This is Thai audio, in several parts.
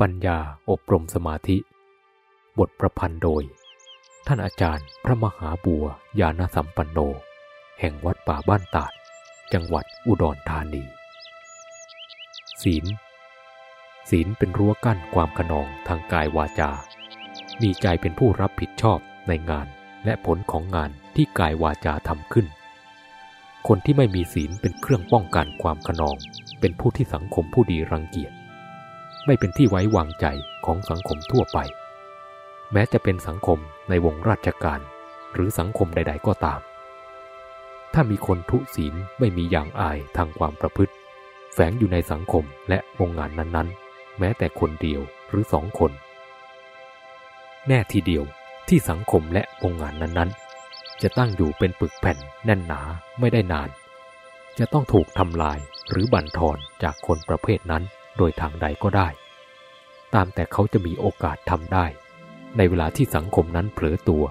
ปัญญาอบรมสมาธิ บทประพันธ์โดย ท่านอาจารย์พระมหาบัวยาณสัมปันโน แห่งวัดป่าบ้านตาด จังหวัดอุดรธานี ศีล ศีลเป็นรั้วกั้นความขนองทางกายวาจา มีใจเป็นผู้รับผิดชอบในงานและผลของงานที่กายวาจาทำขึ้น คนที่ไม่มีศีลเป็นเครื่องป้องกันความขนอง เป็นผู้ที่สังคมผู้ดีรังเกียจ ไม่เป็นที่ไว้วางใจของสังคมทั่วไป แม้จะเป็นสังคมในวงราชการหรือสังคมใด ๆ ก็ตาม ถ้ามีคนทุศีลไม่มีอย่างอายทางความประพฤติ แฝงอยู่ในสังคมและวงงานนั้นๆ แม้แต่คนเดียวหรือสองคน แน่ทีเดียวที่สังคมและวงงานนั้นๆ จะตั้งอยู่เป็นปึกแผ่นแน่นหนาไม่ได้นาน จะต้องถูกทำลายหรือบั่นทอนจากคนประเภทนั้น โดยทางใดก็ได้ ตามแต่เขาจะมีโอกาสทำได้ ในเวลาที่สังคมนั้นเผลอตัว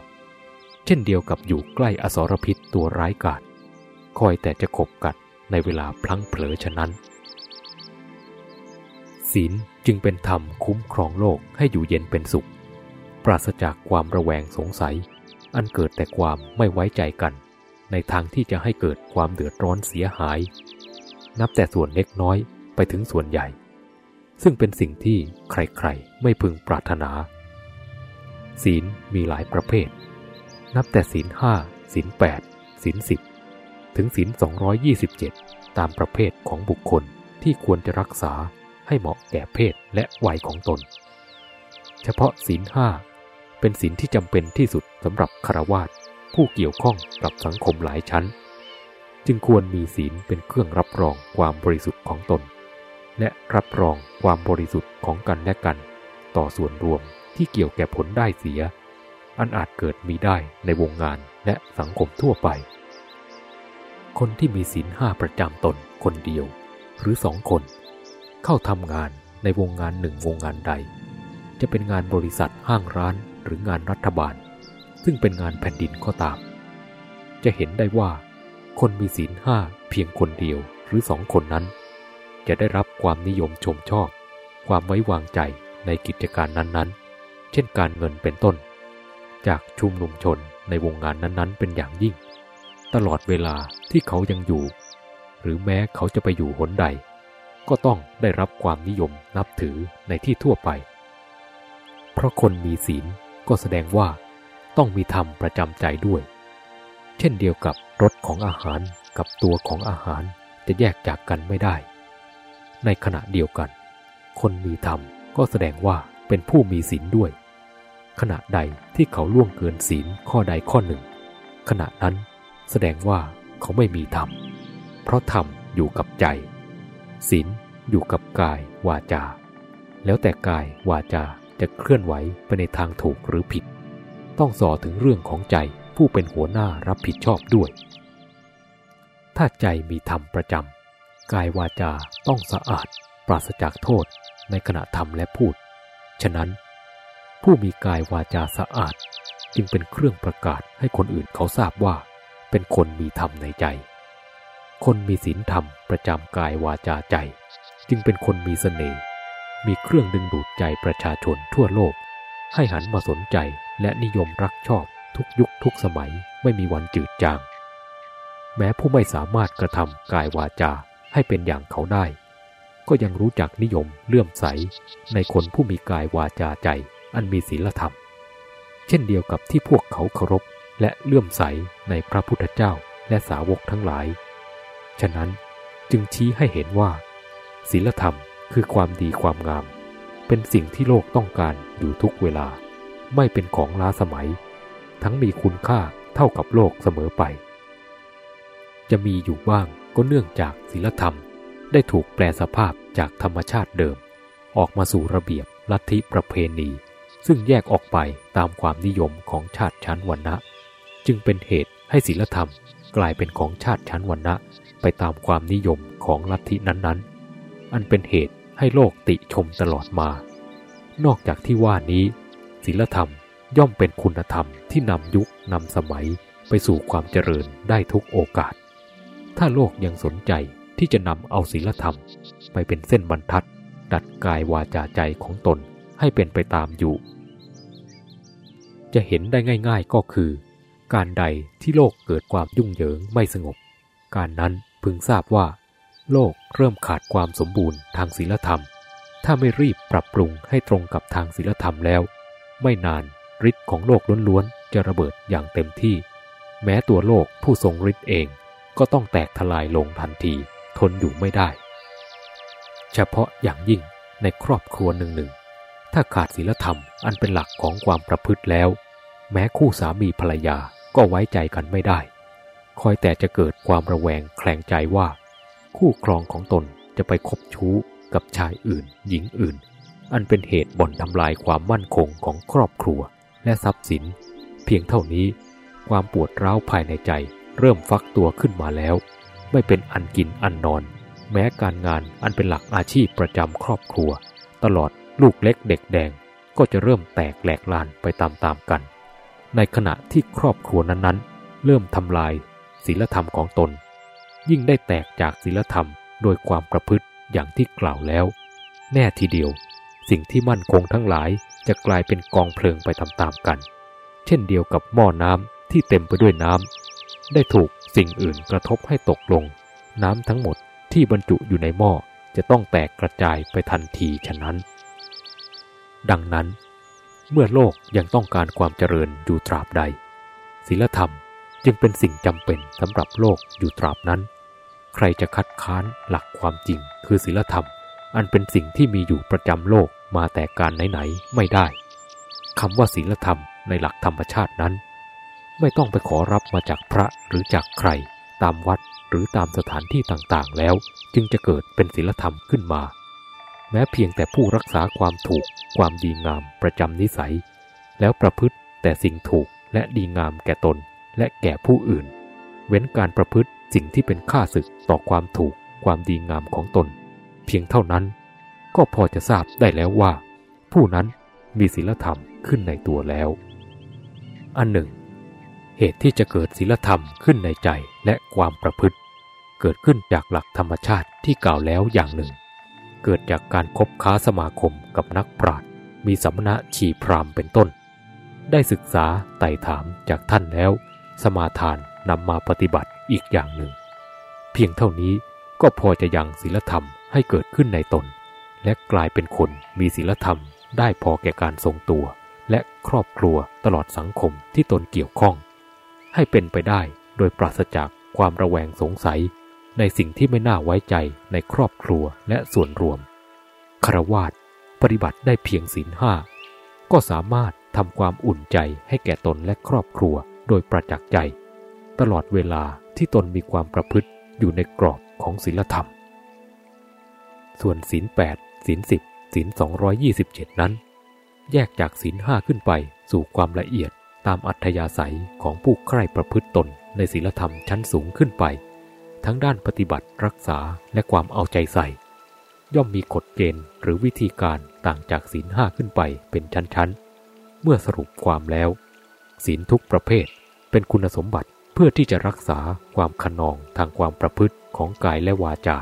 เช่นเดียวกับอยู่ใกล้อสรพิษตัวร้ายกาจคอยแต่จะขบกัดในเวลาพลั้งเผลอฉะนั้น ศีลจึงเป็นธรรมคุ้มครองโลกให้อยู่เย็นเป็นสุข ปราศจากความระแวงสงสัย อันเกิดแต่ความไม่ไว้ใจกัน ในทางที่จะให้เกิดความเดือดร้อนเสียหาย นับแต่ส่วนเล็กน้อยไปถึงส่วนใหญ่ ซึ่งเป็นสิ่งที่ใครๆ ไม่พึงปรารถนา ศีลมีหลายประเภท นับแต่ศีลห้าศีลแปดศีลสิบถึงศีล 227 ตามประเภทของบุคคลที่ควรจะรักษาให้เหมาะแก่เพศและวัยของตน เฉพาะศีลห้าเป็นศีลที่จำเป็นที่สุดสำหรับคารวาสผู้เกี่ยวข้องกับสังคมหลายชั้น จึงควรมีศีลเป็นเครื่องรับรองความบริสุทธิ์ของตน และรับรองความบริสุทธิ์ของกันและกัน ต่อส่วนรวมที่เกี่ยวแก่ผลได้เสีย อันอาจเกิดมีได้ในวงงานและสังคมทั่วไป คนที่มีศีลห้าประจำตนคนเดียว หรือสองคน เข้าทำงานในวงงานหนึ่งวงงานใด จะเป็นงานบริษัทห้างร้านหรืองานรัฐบาล ซึ่งเป็นงานแผ่นดินก็ตาม จะเห็นได้ว่า คนมีศีลห้าเพียงคนเดียวหรือสองคนนั้น จะได้รับความนิยมชมชอบ ความไว้วางใจในกิจการนั้นๆ เช่นการเงินเป็นต้น จากชุมนุมชนในวงงานนั้นๆ เป็นอย่างยิ่ง ตลอดเวลาที่เขายังอยู่ หรือแม้เขาจะไปอยู่หนใด ก็ต้องได้รับความนิยมนับถือในที่ทั่วไป เพราะคนมีศีลก็แสดงว่าต้องมีธรรมประจำใจด้วย เช่นเดียวกับรสของอาหารกับตัวของอาหารจะแยกจากกันไม่ได้ ในขณะเดียวกัน คนมีธรรมก็แสดงว่าเป็นผู้มีศีลด้วย ขณะใดที่เขาล่วงเกินศีลข้อใดข้อหนึ่ง ขณะนั้นแสดงว่าเขาไม่มีธรรม เพราะธรรมอยู่กับใจ ศีลอยู่กับกายวาจา แล้วแต่กายวาจาจะเคลื่อนไหวไปในทางถูกหรือผิด ต้องสอถึงเรื่องของใจผู้เป็นหัวหน้ารับผิดชอบด้วย ถ้าใจมีธรรมประจำ กายวาจาต้องสะอาดปราศจากโทษในขณะทำและพูด ฉะนั้น ผู้มีกายวาจาสะอาดจึงเป็นเครื่องประกาศให้คนอื่นเขาทราบว่า เป็นคนมีธรรมในใจ คนมีศีลธรรมประจำกายวาจาใจ จึงเป็นคนมีเสน่ห์มีเครื่องดึงดูดใจประชาชนทั่วโลก ให้หันมาสนใจและนิยมรักชอบทุกยุคทุกสมัยไม่มีวันจืดจาง แม้ผู้ไม่สามารถกระทำกายวาจา ให้เป็นอย่างเขาได้ ก็ยังรู้จักนิยมเลื่อมใสในคนผู้มีกายวาจาใจอันมีศีลธรรม เช่นเดียวกับที่พวกเขาเคารพและเลื่อมใสในพระพุทธเจ้าและสาวกทั้งหลาย ฉะนั้นจึงชี้ให้เห็นว่าศีลธรรมคือความดีความงาม เป็นสิ่งที่โลกต้องการอยู่ทุกเวลา ไม่เป็นของล้าสมัย ทั้งมีคุณค่าเท่ากับโลกเสมอไป จะมีอยู่บ้าง ก็เนื่องจากศีลธรรม ได้ถูกแปลสภาพจากธรรมชาติเดิม ออกมาสู่ระเบียบลัทธิประเพณี ซึ่งแยกออกไปตามความนิยมของชาติชั้นวรรณะ จึงเป็นเหตุให้ศีลธรรมกลายเป็นของชาติชั้นวรรณะ ไปตามความนิยมของลัทธินั้นๆ อันเป็นเหตุให้โลกติชมตลอดมา นอกจากที่ว่านี้ศีลธรรมย่อมเป็นคุณธรรมที่นำยุคนำสมัยไปสู่ความเจริญได้ทุกโอกาส ถ้าโลกยังสนใจที่จะนำเอาศีลธรรม ไปเป็นเส้นบรรทัด ดัดกายวาจาใจของตนให้เป็นไปตามอยู่ จะเห็นได้ง่าย ๆก็คือ การใดที่โลกเกิดความยุ่งเหยิงไม่สงบ การนั้นพึงทราบว่า โลกเริ่มขาดความสมบูรณ์ทางศีลธรรม ถ้าไม่รีบปรับปรุงให้ตรงกับทางศีลธรรมแล้ว ไม่นานฤทธิ์ของโลกล้วนๆจะระเบิดอย่างเต็มที่ แม้ตัวโลกผู้ทรงฤทธิ์เอง ก็ต้องแตกทลายลงทันที ทนอยู่ไม่ได้ เฉพาะอย่างยิ่งในครอบครัวหนึ่งๆถ้าขาดศีลธรรมอันเป็นหลักของความประพฤติแล้ว แม้คู่สามีภรรยาก็ไว้ใจกันไม่ได้ คอยแต่จะเกิดความระแวงแคลงใจว่า คู่ครองของตนจะไปคบชู้กับชายอื่น หญิงอื่น อันเป็นเหตุบ่อนทำลายความมั่นคงของครอบครัวและทรัพย์สิน เพียงเท่านี้ ความปวดร้าวภายในใจ เริ่มฟักตัวขึ้นมาแล้ว ไม่เป็นอันกินอันนอน แม้การงานอันเป็นหลักอาชีพประจำครอบครัว ตลอดลูกเล็กเด็กแดงก็จะเริ่มแตกแหลกลานไปตามๆกัน ในขณะที่ครอบครัวนั้นๆ เริ่มทำลายศีลธรรมของตน ยิ่งได้แตกจากศีลธรรมโดยความประพฤติอย่างที่กล่าวแล้ว แน่ทีเดียว สิ่งที่มั่นคงทั้งหลายจะกลายเป็นกองเพลิงไปตามๆกัน เช่นเดียวกับหม้อน้ำที่เต็มไปด้วยน้ำ ได้ถูกสิ่งอื่นกระทบให้ตกลง น้ำทั้งหมดที่บรรจุอยู่ในหม้อจะต้องแตกกระจายไปทันทีฉะนั้น ดังนั้น เมื่อโลกยังต้องการความเจริญอยู่ตราบใดศีลธรรมจึงเป็นสิ่งจำเป็นสำหรับโลกอยู่ตราบนั้น ใครจะคัดค้านหลักความจริงคือศีลธรรม อันเป็นสิ่งที่มีอยู่ประจำโลกมาแต่การไหนๆไม่ได้คำว่าศีลธรรมในหลักธรรมชาตินั้น ไม่ต้องไปขอรับมาจากพระหรือจากใคร ตามวัดหรือตามสถานที่ต่างๆ แล้ว จึงจะเกิดเป็นศีลธรรมขึ้นมา แม้เพียงแต่ผู้รักษาความถูก ความดีงามประจำนิสัย แล้วประพฤติแต่สิ่งถูกและดีงามแก่ตนและแก่ผู้อื่น เว้นการประพฤติสิ่งที่เป็นค่าศึกต่อความถูก ความดีงามของตน เพียงเท่านั้น ก็พอจะทราบได้แล้วว่า ผู้นั้นมีศีลธรรมขึ้นในตัวแล้ว อันหนึ่ง เหตุที่จะเกิดศีลธรรมขึ้นในใจและความประพฤติ เกิดขึ้นจากหลักธรรมชาติที่กล่าวแล้วอย่างหนึ่ง เกิดจากการคบค้าสมาคมกับนักปราชญ์มีสัมณะชีพรามเป็นต้น ได้ศึกษาไต่ถามจากท่านแล้ว สมาทานนำมาปฏิบัติอีกอย่างหนึ่ง เพียงเท่านี้ก็พอจะยังศีลธรรมให้เกิดขึ้นในตน และกลายเป็นคนมีศีลธรรมได้พอแก่การทรงตัว และครอบครัวตลอดสังคมที่ตนเกี่ยวข้อง ให้เป็นไปได้โดยปราศจากความระแวงสงสัย ในสิ่งที่ไม่น่าไว้ใจในครอบครัวและส่วนรวมคารวาสปฏิบัติได้เพียงศีลห้าก็สามารถทำความอุ่นใจให้แก่ตนและครอบครัวโดยประจักษ์ใจ ตลอดเวลาที่ตนมีความประพฤติอยู่ในกรอบของศีลธรรม ส่วนศีลแปดศีลสิบศีล227 นั้น แยกจากศีลห้าขึ้นไปสู่ความละเอียด ตามอัธยาศัยของผู้ใคร่ประพฤติตนในศีลธรรมชั้นสูงขึ้นไป ทั้งด้านปฏิบัติรักษาและความเอาใจใส่ ย่อมมีกฎเกณฑ์หรือวิธีการต่างจากศีลห้าขึ้นไปเป็นชั้นๆ เมื่อสรุปความแล้ว ศีลทุกประเภทเป็นคุณสมบัติเพื่อที่จะรักษาความขนองทางความประพฤติของกายและวาจา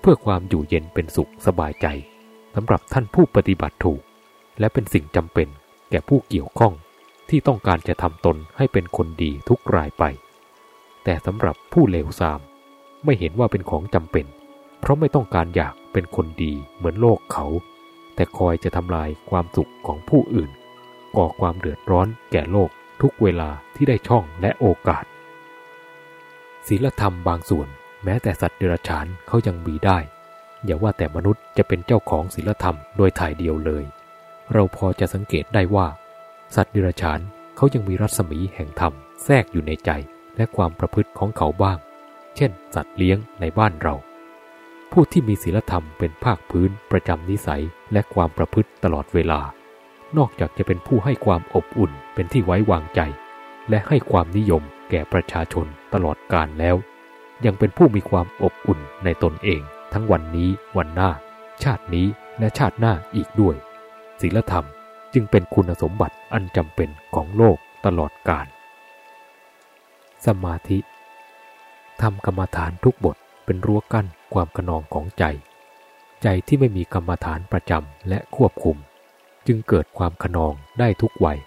เพื่อความอยู่เย็นเป็นสุขสบายใจสำหรับท่านผู้ปฏิบัติถูก และเป็นสิ่งจำเป็นแก่ผู้เกี่ยวข้อง ที่ต้องการจะทำตนให้เป็นคนดีทุกรายไป แต่สำหรับผู้เลวทราม ไม่เห็นว่าเป็นของจำเป็น เพราะไม่ต้องการอยากเป็นคนดีเหมือนโลกเขา แต่คอยจะทำลายความสุขของผู้อื่น ก่อความเดือดร้อนแก่โลกทุกเวลาที่ได้ช่องและโอกาสศีลธรรมบางส่วน แม้แต่สัตว์เดรัจฉานเขายังมีได้ อย่าว่าแต่มนุษย์จะเป็นเจ้าของศีลธรรมโดยถ่ายเดียวเลย เราพอจะสังเกตได้ว่า สัตว์เดรัจฉานเขายังมีรัศมีแห่งธรรมแทรกอยู่ในใจและความประพฤติของเขาบ้าง เช่น สัตว์เลี้ยงในบ้านเรา ผู้ที่มีศีลธรรมเป็นภาคพื้นประจำนิสัยและความประพฤติตลอดเวลา นอกจากจะเป็นผู้ให้ความอบอุ่นเป็นที่ไว้วางใจ และให้ความนิยมแก่ประชาชนตลอดกาลแล้ว ยังเป็นผู้มีความอบอุ่นในตนเอง ทั้งวันนี้วันหน้า ชาตินี้และชาติหน้าอีกด้วยศีลธรรม จึงเป็นคุณสมบัติอันจำเป็นของโลกตลอดกาลสมาธิทำกรรมฐานทุกบทเป็นรั้วกั้นความขนองของใจ ใจที่ไม่มีกรรมฐานประจำและควบคุม จึงเกิดความขนองได้ทุกวัย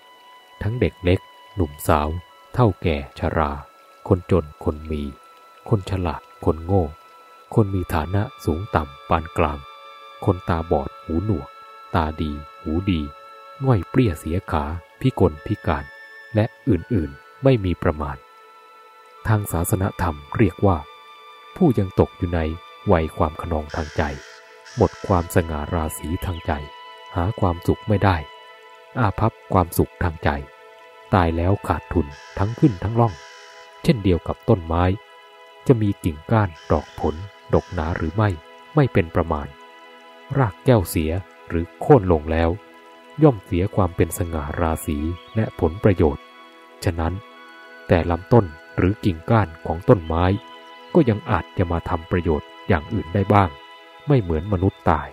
ทั้งเด็กเล็ก หนุ่มสาว เท่าแก่ชรา คนจนคนมี คนฉลาดคนโง่ คนมีฐานะสูงต่ำปานกลาง คนตาบอดหูหนวก ตาดี หูดี ง่อยเปรี้ยเสียขา พิกลพิการ และอื่นๆไม่มีประมาณ ทางศาสนธรรมเรียกว่า ผู้ยังตกอยู่ในวัยความขนองทางใจ หมดความสง่าราศีทางใจ หาความสุขไม่ได้ อาภัพความสุขทางใจ ตายแล้วขาดทุนทั้งขึ้นทั้งล่อง เช่นเดียวกับต้นไม้ จะมีกิ่งก้านดอกผล ดกหนาหรือไม่ไม่เป็นประมาณ รากแก้วเสียหรือโค่นลงแล้ว ย่อมเสียความเป็นสง่าราศีและผลประโยชน์ ฉะนั้น แต่ลำต้นหรือกิ่งก้านของต้นไม้ ก็ยังอาจจะมาทำประโยชน์อย่างอื่นได้บ้าง ไม่เหมือนมนุษย์ตาย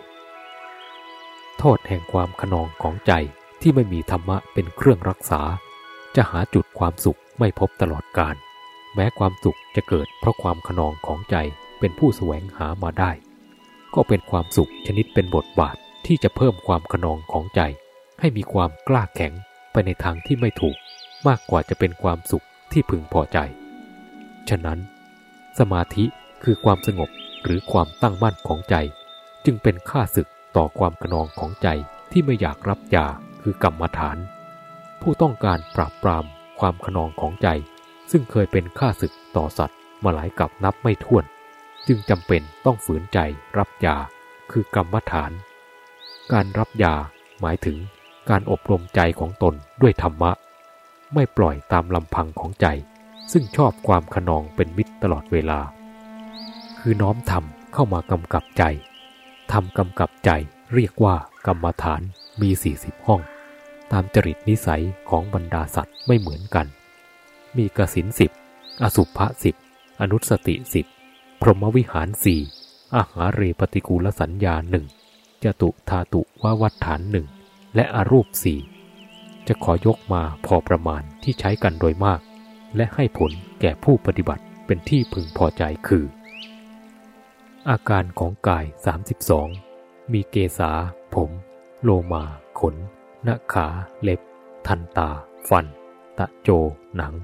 โทษแห่งความขนองของใจที่ไม่มีธรรมะเป็นเครื่องรักษา จะหาจุดความสุขไม่พบตลอดกาลแม้ความสุขจะเกิดเพราะความขนองของใจเป็นผู้แสวงหามาได้ ก็เป็นความสุขชนิดเป็นบทบาทที่จะเพิ่มความขนองของใจ ให้มีความกล้าแข็งไปในทางที่ไม่ถูกมากกว่าจะเป็นความสุขที่พึงพอใจ ฉะนั้น สมาธิคือความสงบหรือความตั้งมั่นของใจ จึงเป็นค่าศึกต่อความขนองของใจที่ไม่อยากรับยาคือกรรมฐาน ผู้ต้องการปราบปรามความขนองของใจ ซึ่งเคยเป็นค่าศึกต่อสัตว์มาหลายกับนับไม่ถ้วน จึงจำเป็นต้องฝืนใจรับยาคือกรรมฐาน การรับยาหมายถึง การอบรมใจของตนด้วยธรรมะ ไม่ปล่อยตามลำพังของใจ ซึ่งชอบความขนองเป็นมิตรตลอดเวลา คือน้อมธรรมเข้ามากำกับใจทำกำกับใจเรียกว่ากรรมฐานมี 40 ห้อง ตามจริตนิสัยของบรรดาสัตว์ไม่เหมือนกัน มีกสินสิบอสุภะสิบอนุสติสิบพรหมวิหารสี่อาหาเรปฏิกูลสัญญาหนึ่งจตุธาตุววัฏฐานหนึ่ง และอรูปสี่จะขอยกมาพอประมาณที่ใช้กันโดยมาก และให้ผลแก่ผู้ปฏิบัติเป็นที่พึงพอใจคือ อาการของกาย 32 มีเกษา ผม โลมา ขน หน้าขา เล็บ ทันตา ฟัน ตะโจ หนัง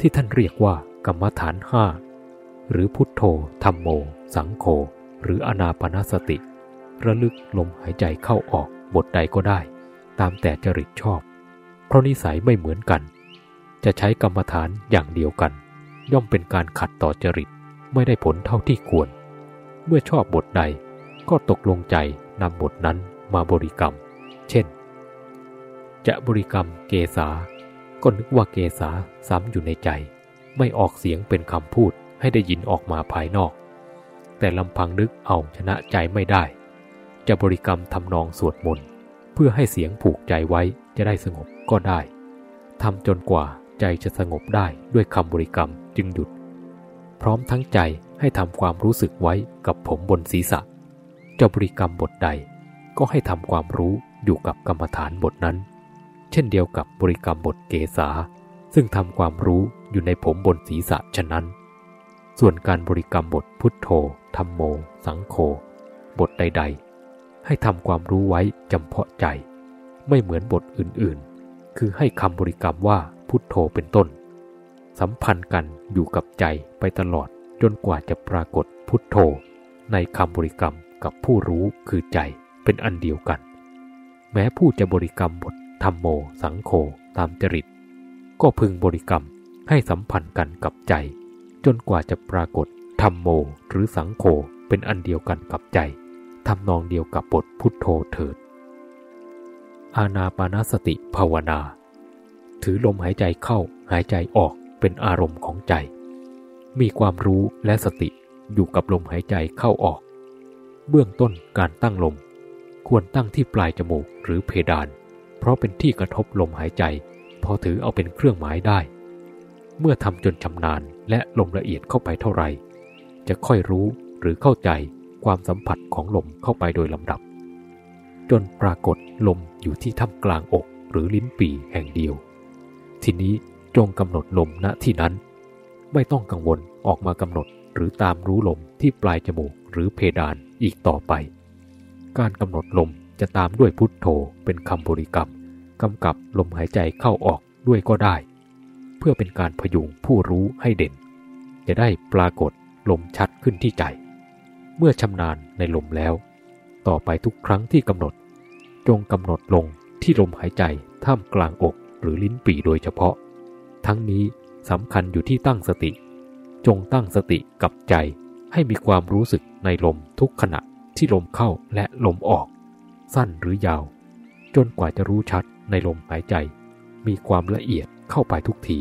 ที่ท่านเรียกว่ากรรมฐานห้าหรือพุทโธธรรมโม สังโฆหรืออนาปนาสติ ระลึกลมหายใจเข้าออกบทใดก็ได้ามแต่จริตชอบ เพราะนิสัยไม่เหมือนกัน จะใช้กรรมฐานอย่างเดียวกัน ย่อมเป็นการขัดต่อจริตไม่ได้ผลเท่าที่ควร เมื่อชอบบทใดก็ตกลงใจนำบทนั้นมาบริกรรม เช่น จะบริกรรมเกษา ก็นึกว่าเกษาซ้ำอยู่ในใจ ไม่ออกเสียงเป็นคำพูดให้ได้ยินออกมาภายนอก แต่ลำพังนึกเอาชนะใจไม่ได้ จะบริกรรมทำนองสวดมนต์ เพื่อให้เสียงผูกใจไว้จะได้สงบก็ได้ทำจนกว่าใจจะสงบได้ด้วยคำบริกรรมจึงหยุด พร้อมทั้งใจให้ทำความรู้สึกไว้กับผมบนศีรษะ จะบริกรรมบทใด ก็ให้ทำความรู้อยู่กับกรรมฐานบทนั้น เช่นเดียวกับบริกรรมบทเกษา ซึ่งทำความรู้อยู่ในผมบนศีรษะฉะนั้น ส่วนการบริกรรมบทพุทโธธรรมโม สังโฆบทใด ๆ ให้ทำความรู้ไว้จำเพาะใจ ไม่เหมือนบทอื่นๆ คือให้คำบริกรรมว่าพุทโธเป็นต้น สัมพันธ์กันอยู่กับใจไปตลอดจนกว่าจะปรากฏพุทโธ ในคำบริกรรมกับผู้รู้คือใจเป็นอันเดียวกัน แม้ผู้จะบริกรรมบทธรรมโมสังโฆตามจริต ก็พึงบริกรรมให้สัมพันธ์กันกับใจ จนกว่าจะปรากฏธรรมโมหรือสังโฆเป็นอันเดียวกันกับใจ ทำนองเดียวกับบทพุทโธเถิด อาณาปานสติภาวนา ถือลมหายใจเข้าหายใจออกเป็นอารมณ์ของใจ มีความรู้และสติอยู่กับลมหายใจเข้าออก เบื้องต้นการตั้งลม ควรตั้งที่ปลายจมูกหรือเพดาน เพราะเป็นที่กระทบลมหายใจ พอถือเอาเป็นเครื่องหมายได้ เมื่อทำจนชำนาญและลมละเอียดเข้าไปเท่าไหร่ จะค่อยรู้หรือเข้าใจ ความสัมผัสของลมเข้าไปโดยลำดับ จนปรากฏลมอยู่ที่ท่ามกลางอกหรือลิ้นปี่แห่งเดียว ทีนี้จงกำหนดลมณที่นั้น ไม่ต้องกังวลออกมากำหนดหรือตามรู้ลมที่ปลายจมูกหรือเพดานอีกต่อไป การกำหนดลมจะตามด้วยพุทโธเป็นคำบริกรรมกำกับลมหายใจเข้าออกด้วยก็ได้ เพื่อเป็นการพยุงผู้รู้ให้เด่น จะได้ปรากฏลมชัดขึ้นที่ใจ เมื่อชำนาญในลมแล้ว ต่อไปทุกครั้งที่กำหนด จงกำหนดลงที่ลมหายใจท่ามกลางอกหรือลิ้นปี่โดยเฉพาะ ทั้งนี้สำคัญอยู่ที่ตั้งสติ จงตั้งสติกับใจให้มีความรู้สึกในลมทุกขณะที่ลมเข้าและลมออก สั้นหรือยาว จนกว่าจะรู้ชัดในลมหายใจ มีความละเอียดเข้าไปทุกที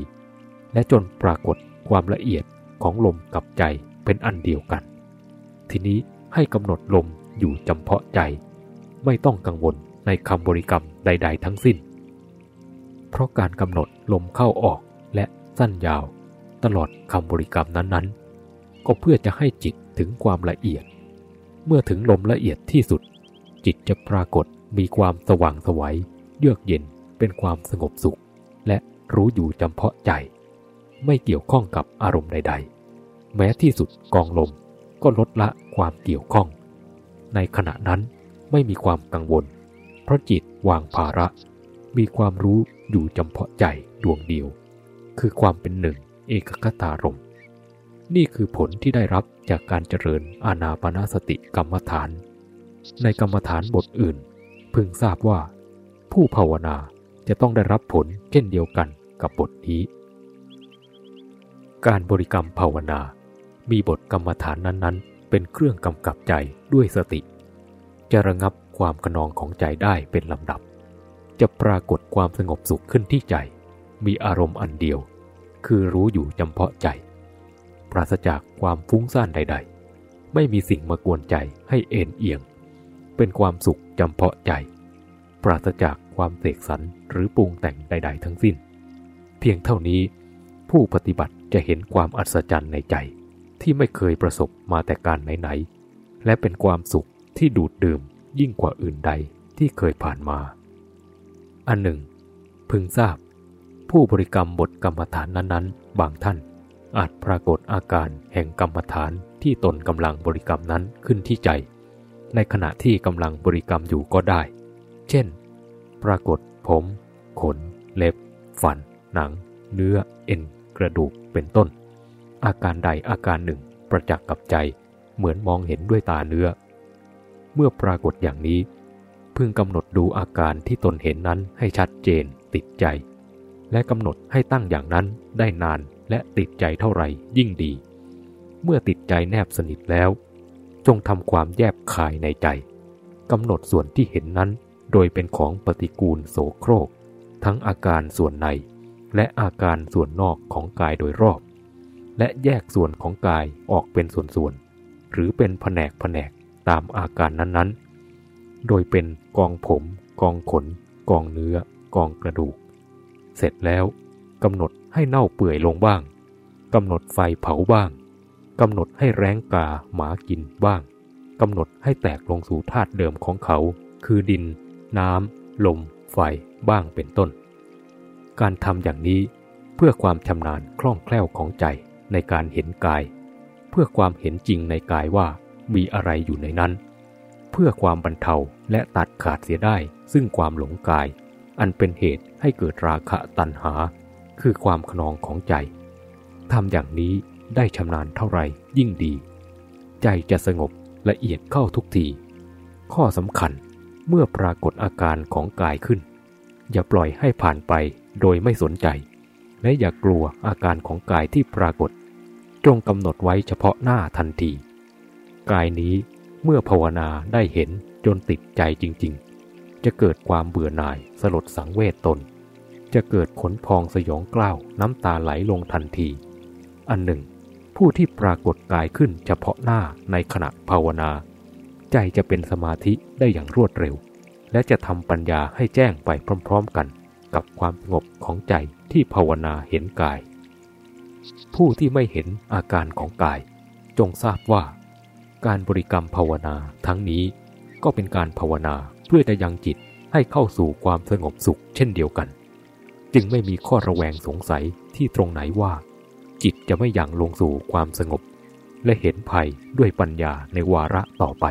และจนปรากฏความละเอียดของลมกับใจเป็นอันเดียวกัน ทีนี้ให้กำหนดลมอยู่จำเพาะใจ ไม่ต้องกังวลในคำบริกรรมใด ๆ ทั้งสิ้น เพราะการกำหนดลมเข้าออกและสั้นยาว ตลอดคำบริกรรมนั้นๆ ก็เพื่อจะให้จิตถึงความละเอียด เมื่อถึงลมละเอียดที่สุด จิตจะปรากฏมีความสว่างสวัยเยือกเย็นเป็นความสงบสุข และรู้อยู่จำเพาะใจ ไม่เกี่ยวข้องกับอารมณ์ใด ๆ แม้ที่สุดกองลม ก็ลดละความเกี่ยวข้อง ในขณะนั้นไม่มีความกังวล เพราะจิตวางภาระ มีความรู้อยู่จำเพาะใจดวงเดียว คือความเป็นหนึ่งเอกคตารมนี่คือผลที่ได้รับจากการเจริญอานาปนาสติกรรมฐาน ในกรรมฐานบทอื่น พึงทราบว่า ผู้ภาวนาจะต้องได้รับผลเช่นเดียวกันกับบทนี้ การบริกรรมภาวนา มีบทกรรมฐานนั้นๆ เป็นเครื่องกำกับใจด้วยสติ จะระงับความกระนองของใจได้เป็นลำดับ จะปรากฏความสงบสุขขึ้นที่ใจ มีอารมณ์อันเดียว คือรู้อยู่จำเพาะใจ ปราศจากความฟุ้งซ่านใด ๆ ไม่มีสิ่งมากวนใจให้เอ็นเอียง เป็นความสุขจำเพาะใจ ปราศจากความเสกสรรหรือปรุงแต่งใด ๆ ทั้งสิ้น เพียงเท่านี้ผู้ปฏิบัติจะเห็นความอัศจรรย์ในใจ ที่ไม่เคยประสบมาแต่การไหนๆ และเป็นความสุขที่ดูดดื่มยิ่งกว่าอื่นใดที่เคยผ่านมา อันหนึ่ง พึงทราบ ผู้บริกรรมบทกรรมฐานนั้นๆ บางท่าน อาจปรากฏอาการแห่งกรรมฐานที่ตนกำลังบริกรรมนั้นขึ้นที่ใจ ในขณะที่กำลังบริกรรมอยู่ก็ได้ เช่น ปรากฏผม ขน เล็บ ฟัน หนัง เนื้อ เอ็น กระดูก เป็นต้น อาการใดอาการหนึ่งประจักษ์กับใจ เหมือนมองเห็นด้วยตาเนื้อ เมื่อปรากฏอย่างนี้ พึงกำหนดดูอาการที่ตนเห็นนั้นให้ชัดเจน ติดใจ และกำหนดให้ตั้งอย่างนั้นได้นานและติดใจเท่าไหร่ยิ่งดี เมื่อติดใจแนบสนิทแล้ว จงทำความแยบคายในใจกำหนดส่วนที่เห็นนั้น โดยเป็นของปฏิกูลโสโครก ทั้งอาการส่วนใน และอาการส่วนนอกของกายโดยรอบ และแยกส่วนของกายออกเป็นส่วนๆ หรือเป็นแผนกแผนกตามอาการนั้นๆ โดยเป็นกองผม กองขน กองเนื้อ กองกระดูก เสร็จแล้วกำหนดให้เน่าเปื่อยลงบ้างกำหนดไฟเผาบ้างกำหนดให้แร้งกาหมากินบ้างกำหนดให้แตกลงสู่ธาตุเดิมของเขา คือดิน น้ำ ลม ไฟ บ้างเป็นต้น การทำอย่างนี้เพื่อความชำนาญคล่องแคล่วของใจ ในการเห็นกาย เพื่อความเห็นจริงในกายว่ามีอะไรอยู่ในนั้น เพื่อความบรรเทาและตัดขาดเสียได้ซึ่งความหลงกาย อันเป็นเหตุให้เกิดราคะตัณหา คือความขนองของใจทำอย่างนี้ได้ชำนาญเท่าไรยิ่งดี ใจจะสงบละเอียดเข้าทุกที ข้อสำคัญเมื่อปรากฏอาการของกายขึ้น อย่าปล่อยให้ผ่านไปโดยไม่สนใจ และอย่ากลัวอาการของกายที่ปรากฏ จงกำหนดไว้เฉพาะหน้าทันที กายนี้เมื่อภาวนาได้เห็นจนติดใจจริง ๆ จะเกิดความเบื่อหน่ายสลดสังเวชตน จะเกิดขนพองสยองกล้าวน้ำตาไหลลงทันที อันหนึ่ง ผู้ที่ปรากฏกายขึ้นเฉพาะหน้าในขณะภาวนา ใจจะเป็นสมาธิได้อย่างรวดเร็ว และจะทำปัญญาให้แจ้งไปพร้อม ๆ กัน กับความสงบของใจที่ภาวนาเห็นกาย ผู้ที่ไม่เห็นอาการของกาย จงทราบว่า การบริกรรมภาวนาทั้งนี้ก็เป็นการภาวนาเพื่อจะยังจิตให้เข้าสู่ความสงบสุขเช่นเดียวกัน จึงไม่มีข้อระแวงสงสัยที่ตรงไหนว่า จิตจะไม่ยังลงสู่ความสงบ และเห็นภัยด้วยปัญญาในวาระต่อไป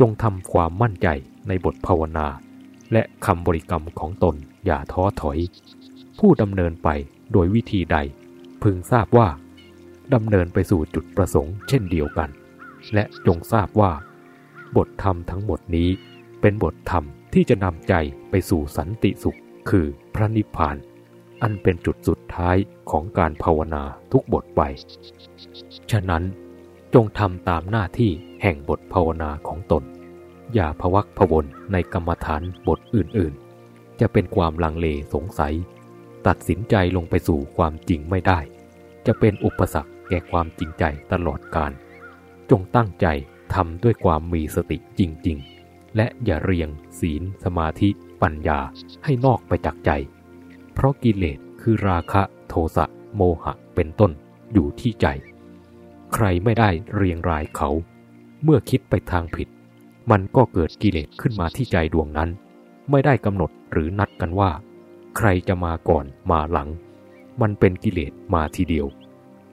จงทำความมั่นใจในบทภาวนา และคำบริกรรมของตนอย่าท้อถอย ผู้ดำเนินไปโดยวิธีใด พึงทราบว่าดำเนินไปสู่จุดประสงค์เช่นเดียวกัน และจงทราบว่า บทธรรมทั้งหมดนี้เป็นบทธรรมที่จะนำใจไปสู่สันติสุข คือพระนิพพาน อันเป็นจุดสุดท้ายของการภาวนาทุกบทไป ฉะนั้นจงทำตามหน้าที่แห่งบทภาวนาของตน อย่าพวักพวนในกรรมฐานบทอื่นๆ จะเป็นความลังเลสงสัย ตัดสินใจลงไปสู่ความจริงไม่ได้ จะเป็นอุปสรรคแก่ความจริงใจตลอดกาลจงตั้งใจทำด้วยความมีสติจริง ๆ และอย่าเรียง ศีล สมาธิ ปัญญาให้นอกไปจากใจ เพราะกิเลสคือราคะโทสะโมหะเป็นต้นอยู่ที่ใจ ใครไม่ได้เรียงรายเขา เมื่อคิดไปทางผิด มันก็เกิดกิเลสขึ้นมาที่ใจดวงนั้น ไม่ได้กำหนดหรือนัดกันว่า ใครจะมาก่อนมาหลัง มันเป็นกิเลสมาทีเดียว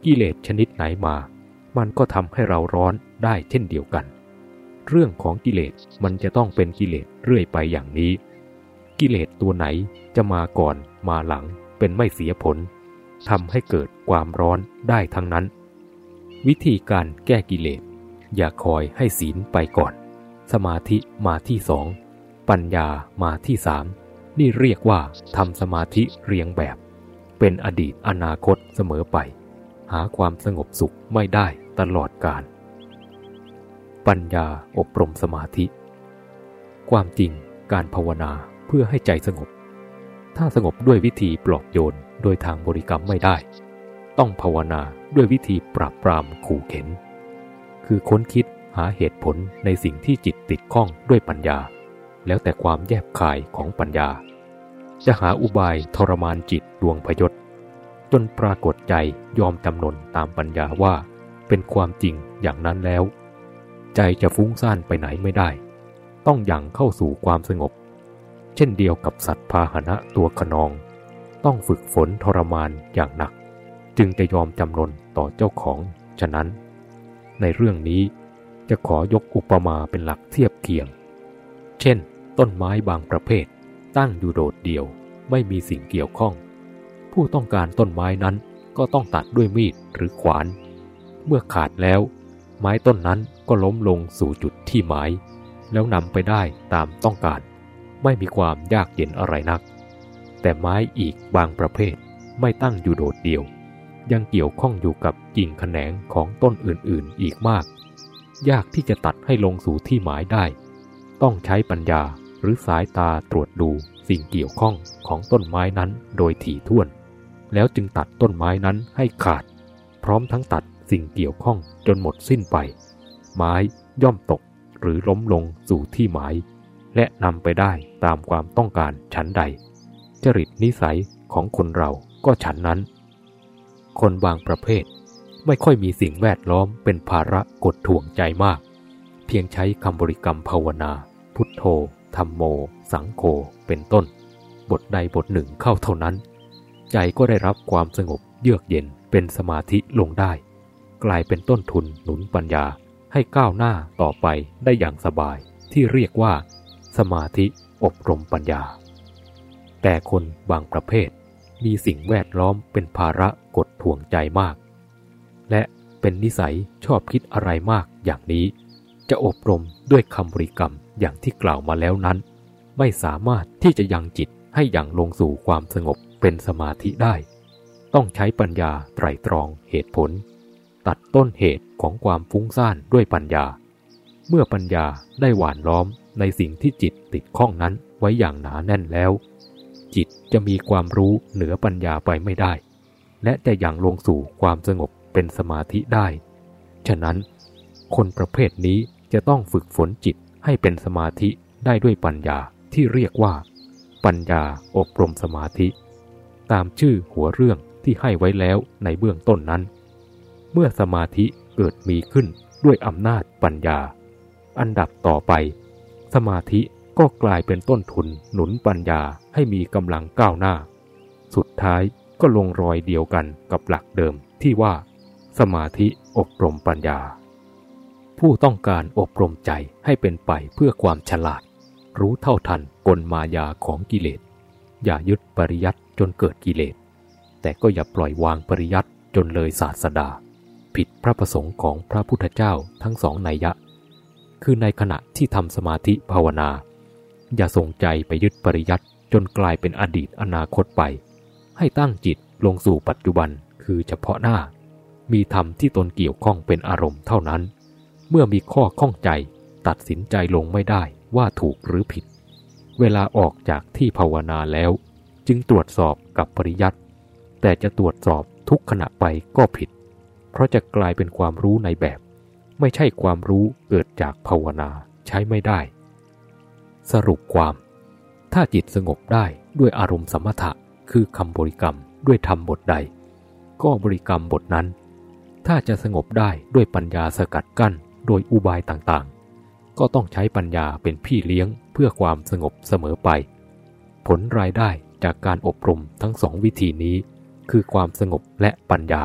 กิเลสชนิดไหนมา มันก็ทำให้เราร้อนได้เช่นเดียวกัน เรื่องของกิเลสมันจะต้องเป็นกิเลสเรื่อยไปอย่างนี้ กิเลสตัวไหนจะมาก่อนมาหลังเป็นไม่เสียผลทำให้เกิดความร้อนได้ทั้งนั้น วิธีการแก้กิเลส อย่าคอยให้ศีลไปก่อน สมาธิมาที่สอง ปัญญามาที่สาม นี่เรียกว่าทำสมาธิเรียงแบบ เป็นอดีตอนาคตเสมอไป หาความสงบสุขไม่ได้ตลอดกาลปัญญาอบรมสมาธิ ความจริงการภาวนาเพื่อให้ใจสงบ ถ้าสงบด้วยวิธีปลอบโยนโดยทางบริกรรมไม่ได้ ต้องภาวนาด้วยวิธีปราบปรามขู่เข็น คือค้นคิดหาเหตุผลในสิ่งที่จิตติดข้องด้วยปัญญา แล้วแต่ความแยบคายของปัญญา จะหาอุบายทรมานจิตดวงพยศจนปรากฏใจยอมจำนนตามปัญญาว่าเป็นความจริงอย่างนั้นแล้ว ใจจะฟุ้งซ่านไปไหนไม่ได้ ต้องยังเข้าสู่ความสงบ เช่นเดียวกับสัตว์พาหนะตัวขนอง ต้องฝึกฝนทรมานอย่างหนัก จึงจะยอมจำนนต่อเจ้าของฉะนั้น ในเรื่องนี้จะขอยกอุปมาเป็นหลักเทียบเคียง เช่น ต้นไม้บางประเภท ตั้งอยู่โดดเดี่ยวไม่มีสิ่งเกี่ยวข้อง ผู้ต้องการต้นไม้นั้นก็ต้องตัดด้วยมีดหรือขวาน เมื่อขาดแล้ว ไม้ต้นนั้นก็ล้มลงสู่จุดที่หมาย แล้วนำไปได้ตามต้องการ ไม่มีความยากเย็นอะไรนัก แต่ไม้อีกบางประเภทไม่ตั้งอยู่โดดเดี่ยว ยังเกี่ยวข้องอยู่กับกิ่งแขนงของต้นอื่นๆอีกมาก ยากที่จะตัดให้ลงสู่ที่หมายได้ ต้องใช้ปัญญา หรือสายตาตรวจดูสิ่งเกี่ยวข้องของต้นไม้นั้นโดยถี่ถ้วน แล้วจึงตัดต้นไม้นั้นให้ขาด พร้อมทั้งตัดสิ่งเกี่ยวข้องจนหมดสิ้นไป ไม้ย่อมตกหรือล้มลงสู่ที่หมาย และนำไปได้ตามความต้องการชั้นใด จริตนิสัยของคนเราก็ฉันนั้น คนบางประเภท ไม่ค่อยมีสิ่งแวดล้อมเป็นภาระกดถ่วงใจมาก เพียงใช้คำบริกรรมภาวนา พุทโธ ธรรมโม สังโฆเป็นต้น บทใดบทหนึ่งเข้าเท่านั้น ใจก็ได้รับความสงบเยือกเย็นเป็นสมาธิลงได้ กลายเป็นต้นทุนหนุนปัญญาให้ก้าวหน้าต่อไปได้อย่างสบายที่เรียกว่า สมาธิอบรมปัญญา แต่คนบางประเภทมีสิ่งแวดล้อมเป็นภาระกดท่วงใจมาก และเป็นนิสัยชอบคิดอะไรมากอย่างนี้ จะอบรมด้วยคำบริกรรม อย่างที่กล่าวมาแล้วนั้น ไม่สามารถที่จะยังจิตให้อย่างลงสู่ความสงบเป็นสมาธิได้ ต้องใช้ปัญญาไตรตรองเหตุผล ตัดต้นเหตุของความฟุ้งซ่านด้วยปัญญา เมื่อปัญญาได้หวานล้อมในสิ่งที่จิตติดข้องนั้นไว้อย่างหนาแน่นแล้ว จิตจะมีความรู้เหนือปัญญาไปไม่ได้ และจะยังลงสู่ความสงบเป็นสมาธิได้ ฉะนั้น คนประเภทนี้จะต้องฝึกฝนจิต ให้เป็นสมาธิได้ด้วยปัญญาที่เรียกว่า ปัญญาอบรมสมาธิ ตามชื่อหัวเรื่องที่ให้ไว้แล้วในเบื้องต้นนั้น เมื่อสมาธิเกิดมีขึ้นด้วยอำนาจปัญญา อันดับต่อไป สมาธิก็กลายเป็นต้นทุนหนุนปัญญาให้มีกำลังก้าวหน้า สุดท้ายก็ลงรอยเดียวกันกับหลักเดิมที่ว่า สมาธิอบรมปัญญา ผู้ต้องการอบรมใจให้เป็นไปเพื่อความฉลาด รู้เท่าทันกลมายาของกิเลส อย่ายึดปริยัติจนเกิดกิเลส แต่ก็อย่าปล่อยวางปริยัติจนเลยศาสดา ผิดพระประสงค์ของพระพุทธเจ้าทั้งสองนัยยะ คือในขณะที่ทำสมาธิภาวนา อย่าส่งใจไปยึดปริยัติจนกลายเป็นอดีตอนาคตไป ให้ตั้งจิตลงสู่ปัจจุบันคือเฉพาะหน้า มีธรรมที่ตนเกี่ยวข้องเป็นอารมณ์เท่านั้น เมื่อมีข้อข้องใจ ตัดสินใจลงไม่ได้ว่าถูกหรือผิด เวลาออกจากที่ภาวนาแล้ว จึงตรวจสอบกับปริยัติแต่จะตรวจสอบทุกขณะไปก็ผิด เพราะจะกลายเป็นความรู้ในแบบ ไม่ใช่ความรู้เกิดจากภาวนาใช้ไม่ได้ สรุปความ ถ้าจิตสงบได้ด้วยอารมณ์สมถะคือคำบริกรรมด้วยธรรมบทใด ก็บริกรรมบทนั้น ถ้าจะสงบได้ด้วยปัญญาสกัดกั้น โดยอุบายต่างๆ ก็ต้องใช้ปัญญาเป็นพี่เลี้ยงเพื่อความสงบเสมอไป ผลรายได้จากการอบรมทั้งสองวิธีนี้ คือความสงบและปัญญา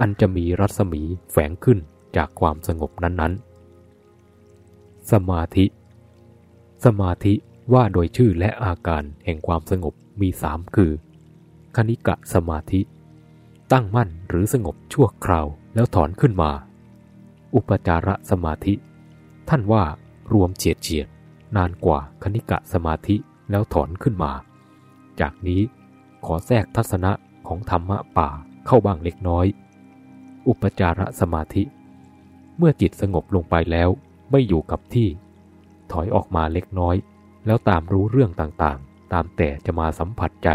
อันจะมีรัศมีแฝงขึ้นจากความสงบนั้นๆ สมาธิ สมาธิว่าโดยชื่อและอาการแห่งความสงบมีสามคือ คณิกะสมาธิ ตั้งมั่นหรือสงบชั่วคราวแล้วถอนขึ้นมา อุปจารสมาธิ ท่านว่ารวมเฉียดเฉียดนานกว่าคณิกะสมาธิแล้วถอนขึ้นมา จากนี้ขอแทรกทัศนะของธรรมะป่าเข้าบ้างเล็กน้อย อุปจารสมาธิ เมื่อจิตสงบลงไปแล้วไม่อยู่กับที่ ถอยออกมาเล็กน้อย แล้วตามรู้เรื่องต่างๆ ตามแต่จะมาสัมผัสใจ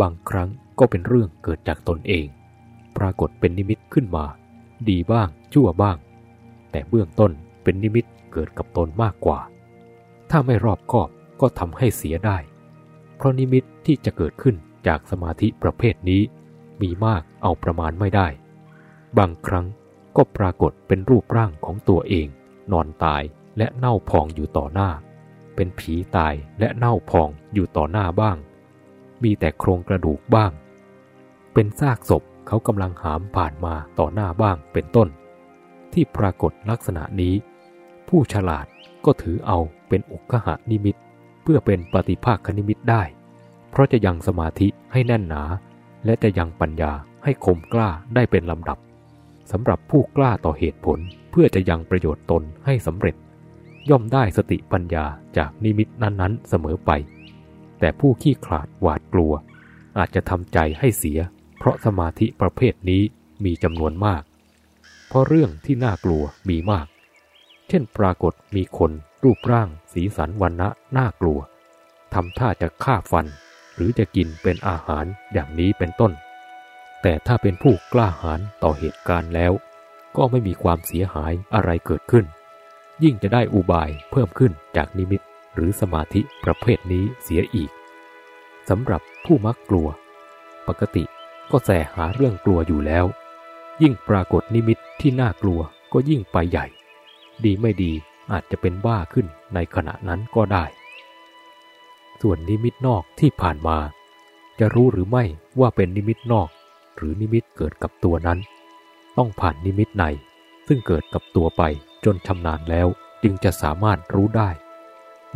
บางครั้งก็เป็นเรื่องเกิดจากตนเอง ปรากฏเป็นนิมิตขึ้นมา ดีบ้าง ชั่วบ้าง แต่เบื้องต้นเป็นนิมิตเกิดกับตนมากกว่า ถ้าไม่รอบคอบก็ทำให้เสียได้ เพราะนิมิตที่จะเกิดขึ้นจากสมาธิประเภทนี้ มีมากเอาประมาณไม่ได้ บางครั้งก็ปรากฏเป็นรูปร่างของตัวเอง นอนตายและเน่าพองอยู่ต่อหน้า เป็นผีตายและเน่าพองอยู่ต่อหน้าบ้าง มีแต่โครงกระดูกบ้าง เป็นซากศพเขากำลังหามผ่านมาต่อหน้าบ้างเป็นต้น ที่ปรากฏลักษณะนี้ ผู้ฉลาดก็ถือเอาเป็นอุกหะนิมิต เพื่อเป็นปฏิภาคนิมิตได้ เพราะจะยังสมาธิให้แน่นหนา และจะยังปัญญาให้คมกล้าได้เป็นลำดับสำหรับผู้กล้าต่อเหตุผลเพื่อจะยังประโยชน์ตนให้สำเร็จ ย่อมได้สติปัญญาจากนิมิตนั้นๆ เสมอไป แต่ผู้ขี้ขลาดหวาดกลัว อาจจะทำใจให้เสีย เพราะสมาธิประเภทนี้มีจำนวนมาก เพราะเรื่องที่น่ากลัวมีมาก เช่นปรากฏมีคนรูปร่างสีสันวันณะน่ากลัวทำท่าจะฆ่าฟัน หรือจะกินเป็นอาหารอย่างนี้เป็นต้น แต่ถ้าเป็นผู้กล้าหาญต่อเหตุการณ์แล้ว ก็ไม่มีความเสียหายอะไรเกิดขึ้น ยิ่งจะได้อุบายเพิ่มขึ้นจากนิมิตหรือสมาธิประเภทนี้เสียอีกสำหรับผู้มักกลัว ปกติก็แส่หาเรื่องกลัวอยู่แล้ว ยิ่งปรากฏนิมิตที่น่ากลัวก็ยิ่งไปใหญ่ ดีไม่ดีอาจจะเป็นบ้าขึ้นในขณะนั้นก็ได้ ส่วนนิมิตนอกที่ผ่านมา จะรู้หรือไม่ว่าเป็นนิมิตนอก หรือนิมิตเกิดกับตัวนั้น ต้องผ่านนิมิตใน ซึ่งเกิดกับตัวไปจนชำนาญแล้วจึงจะสามารถรู้ได้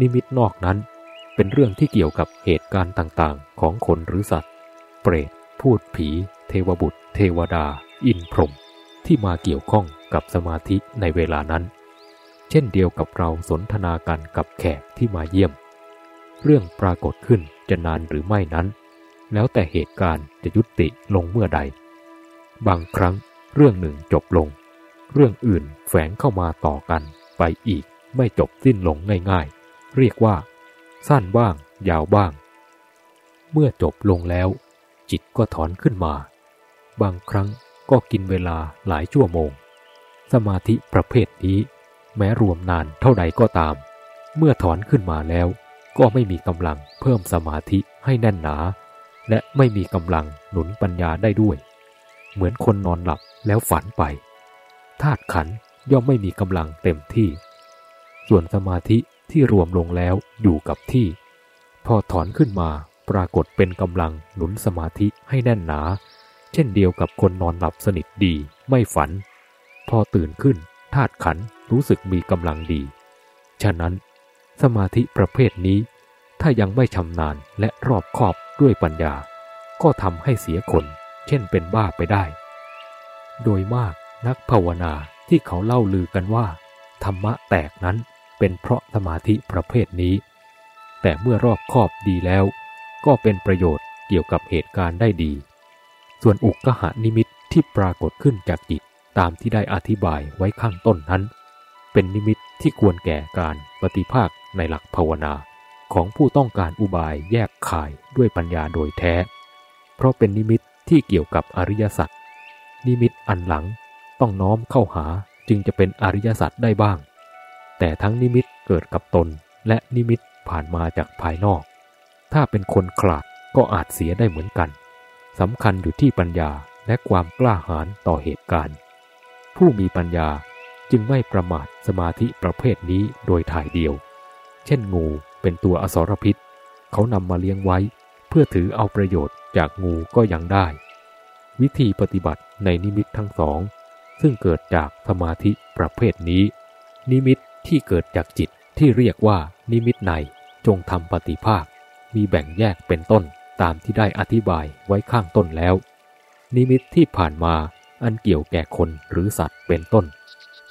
นิมิตนอกนั้น เป็นเรื่องที่เกี่ยวกับเหตุการณ์ต่างๆ ของคนหรือสัตว์ เปรต พูดผี เทวบุตร เทวดา อินพรหมที่มาเกี่ยวข้องกับสมาธิในเวลานั้น เช่นเดียวกับเราสนทนากันกับแขกที่มาเยี่ยม เรื่องปรากฏขึ้นจะนานหรือไม่นั้น แล้วแต่เหตุการณ์จะยุติลงเมื่อใด บางครั้งเรื่องหนึ่งจบลง เรื่องอื่นแฝงเข้ามาต่อกันไปอีกไม่จบสิ้นลงง่ายๆ เรียกว่า สั้นบ้าง ยาวบ้าง เมื่อจบลงแล้ว จิตก็ถอนขึ้นมา บางครั้ง ก็กินเวลาหลายชั่วโมง สมาธิประเภทนี้ แม้รวมนานเท่าใดก็ตาม เมื่อถอนขึ้นมาแล้ว ก็ไม่มีกำลังเพิ่มสมาธิให้แน่นหนา และไม่มีกำลังหนุนปัญญาได้ด้วย เหมือนคนนอนหลับแล้วฝันไปธาตุขันย่อมไม่มีกำลังเต็มที่ ส่วนสมาธิที่รวมลงแล้วอยู่กับที่ พอถอนขึ้นมาปรากฏเป็นกำลังหนุนสมาธิให้แน่นหนา เช่นเดียวกับคนนอนหลับสนิทดีไม่ฝัน พอตื่นขึ้นธาตุขันรู้สึกมีกำลังดี ฉะนั้น สมาธิประเภทนี้ ถ้ายังไม่ชำนาญและรอบคอบด้วยปัญญา ก็ทำให้เสียคน เช่นเป็นบ้าไปได้ โดยมากนักภาวนาที่เขาเล่าลือกันว่า ธรรมะแตกนั้นเป็นเพราะสมาธิประเภทนี้ แต่เมื่อรอบคอบดีแล้ว ก็เป็นประโยชน์เกี่ยวกับเหตุการณ์ได้ดี ส่วนอุกกหานิมิตที่ปรากฏขึ้นจากจิตตามที่ได้อธิบายไว้ข้างต้นนั้น เป็นนิมิตที่ควรแก่การปฏิภาคในหลักภาวนาของผู้ต้องการอุบายแยบคายด้วยปัญญาโดยแท้ เพราะเป็นนิมิตที่เกี่ยวกับอริยสัจนิมิตอันหลังต้องน้อมเข้าหาจึงจะเป็นอริยสัจได้บ้าง แต่ทั้งนิมิตเกิดกับตนและนิมิตผ่านมาจากภายนอก ถ้าเป็นคนขลาดก็อาจเสียได้เหมือนกัน สำคัญอยู่ที่ปัญญาและความกล้าหาญต่อเหตุการณ์ ผู้มีปัญญาจึงไม่ประมาทสมาธิประเภทนี้โดยถ่ายเดียว เช่นงูเป็นตัวอสรพิษ เขานำมาเลี้ยงไว้ เพื่อถือเอาประโยชน์จากงูก็ยังได้ วิธีปฏิบัติในนิมิตทั้งสอง ซึ่งเกิดจากสมาธิประเภทนี้ นิมิตที่เกิดจากจิตที่เรียกว่านิมิตในจงทำปฏิภาค มีแบ่งแยกเป็นต้น ตามที่ได้อธิบายไว้ข้างต้นแล้ว นิมิตที่ผ่านมาอันเกี่ยวแก่คนหรือสัตว์เป็นต้น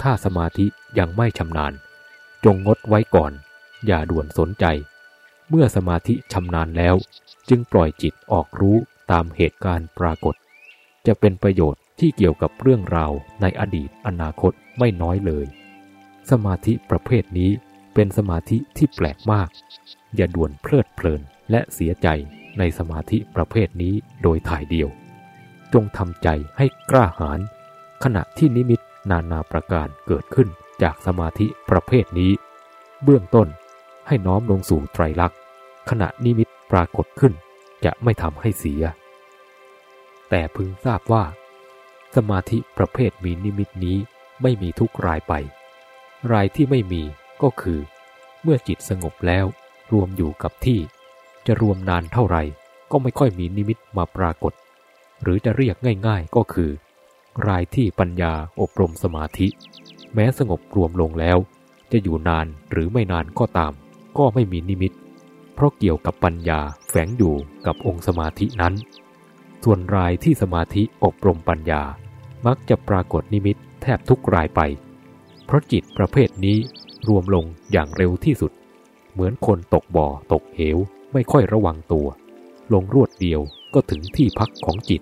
ถ้าสมาธิยังไม่ชำนาญ จงงดไว้ก่อน อย่าด่วนสนใจ เมื่อสมาธิชำนาญแล้ว จึงปล่อยจิตออกรู้ตามเหตุการณ์ปรากฏ จะเป็นประโยชน์ที่เกี่ยวกับเรื่องราวในอดีตอนาคตไม่น้อยเลย สมาธิประเภทนี้เป็นสมาธิที่แปลกมาก อย่าด่วนเพลิดเพลินและเสียใจ ในสมาธิประเภทนี้โดยถ่ายเดียว จงทำใจให้กล้าหาญขณะที่นิมิตนานาประการเกิดขึ้นจากสมาธิประเภทนี้ เบื้องต้นให้น้อมลงสู่ไตรลักษณ์ ขณะนิมิตปรากฏขึ้นจะไม่ทำให้เสีย แต่พึงทราบว่า สมาธิประเภทมีนิมิตนี้ไม่มีทุกรายไป รายที่ไม่มีก็คือ เมื่อจิตสงบแล้วรวมอยู่กับที่ จะรวมนานเท่าไหร่ก็ไม่ค่อยมีนิมิตมาปรากฏ หรือจะเรียกง่ายๆก็คือ รายที่ปัญญาอบรมสมาธิ แม้สงบรวมลงแล้ว จะอยู่นานหรือไม่นานก็ตาม ก็ไม่มีนิมิต เพราะเกี่ยวกับปัญญาแฝงอยู่กับองค์สมาธินั้น ส่วนรายที่สมาธิอบรมปัญญา มักจะปรากฏนิมิตแทบทุกรายไป เพราะจิตประเภทนี้รวมลงอย่างเร็วที่สุด เหมือนคนตกบ่อตกเหว ไม่ค่อยระวังตัว ลงรวดเดียวก็ถึงที่พักของจิต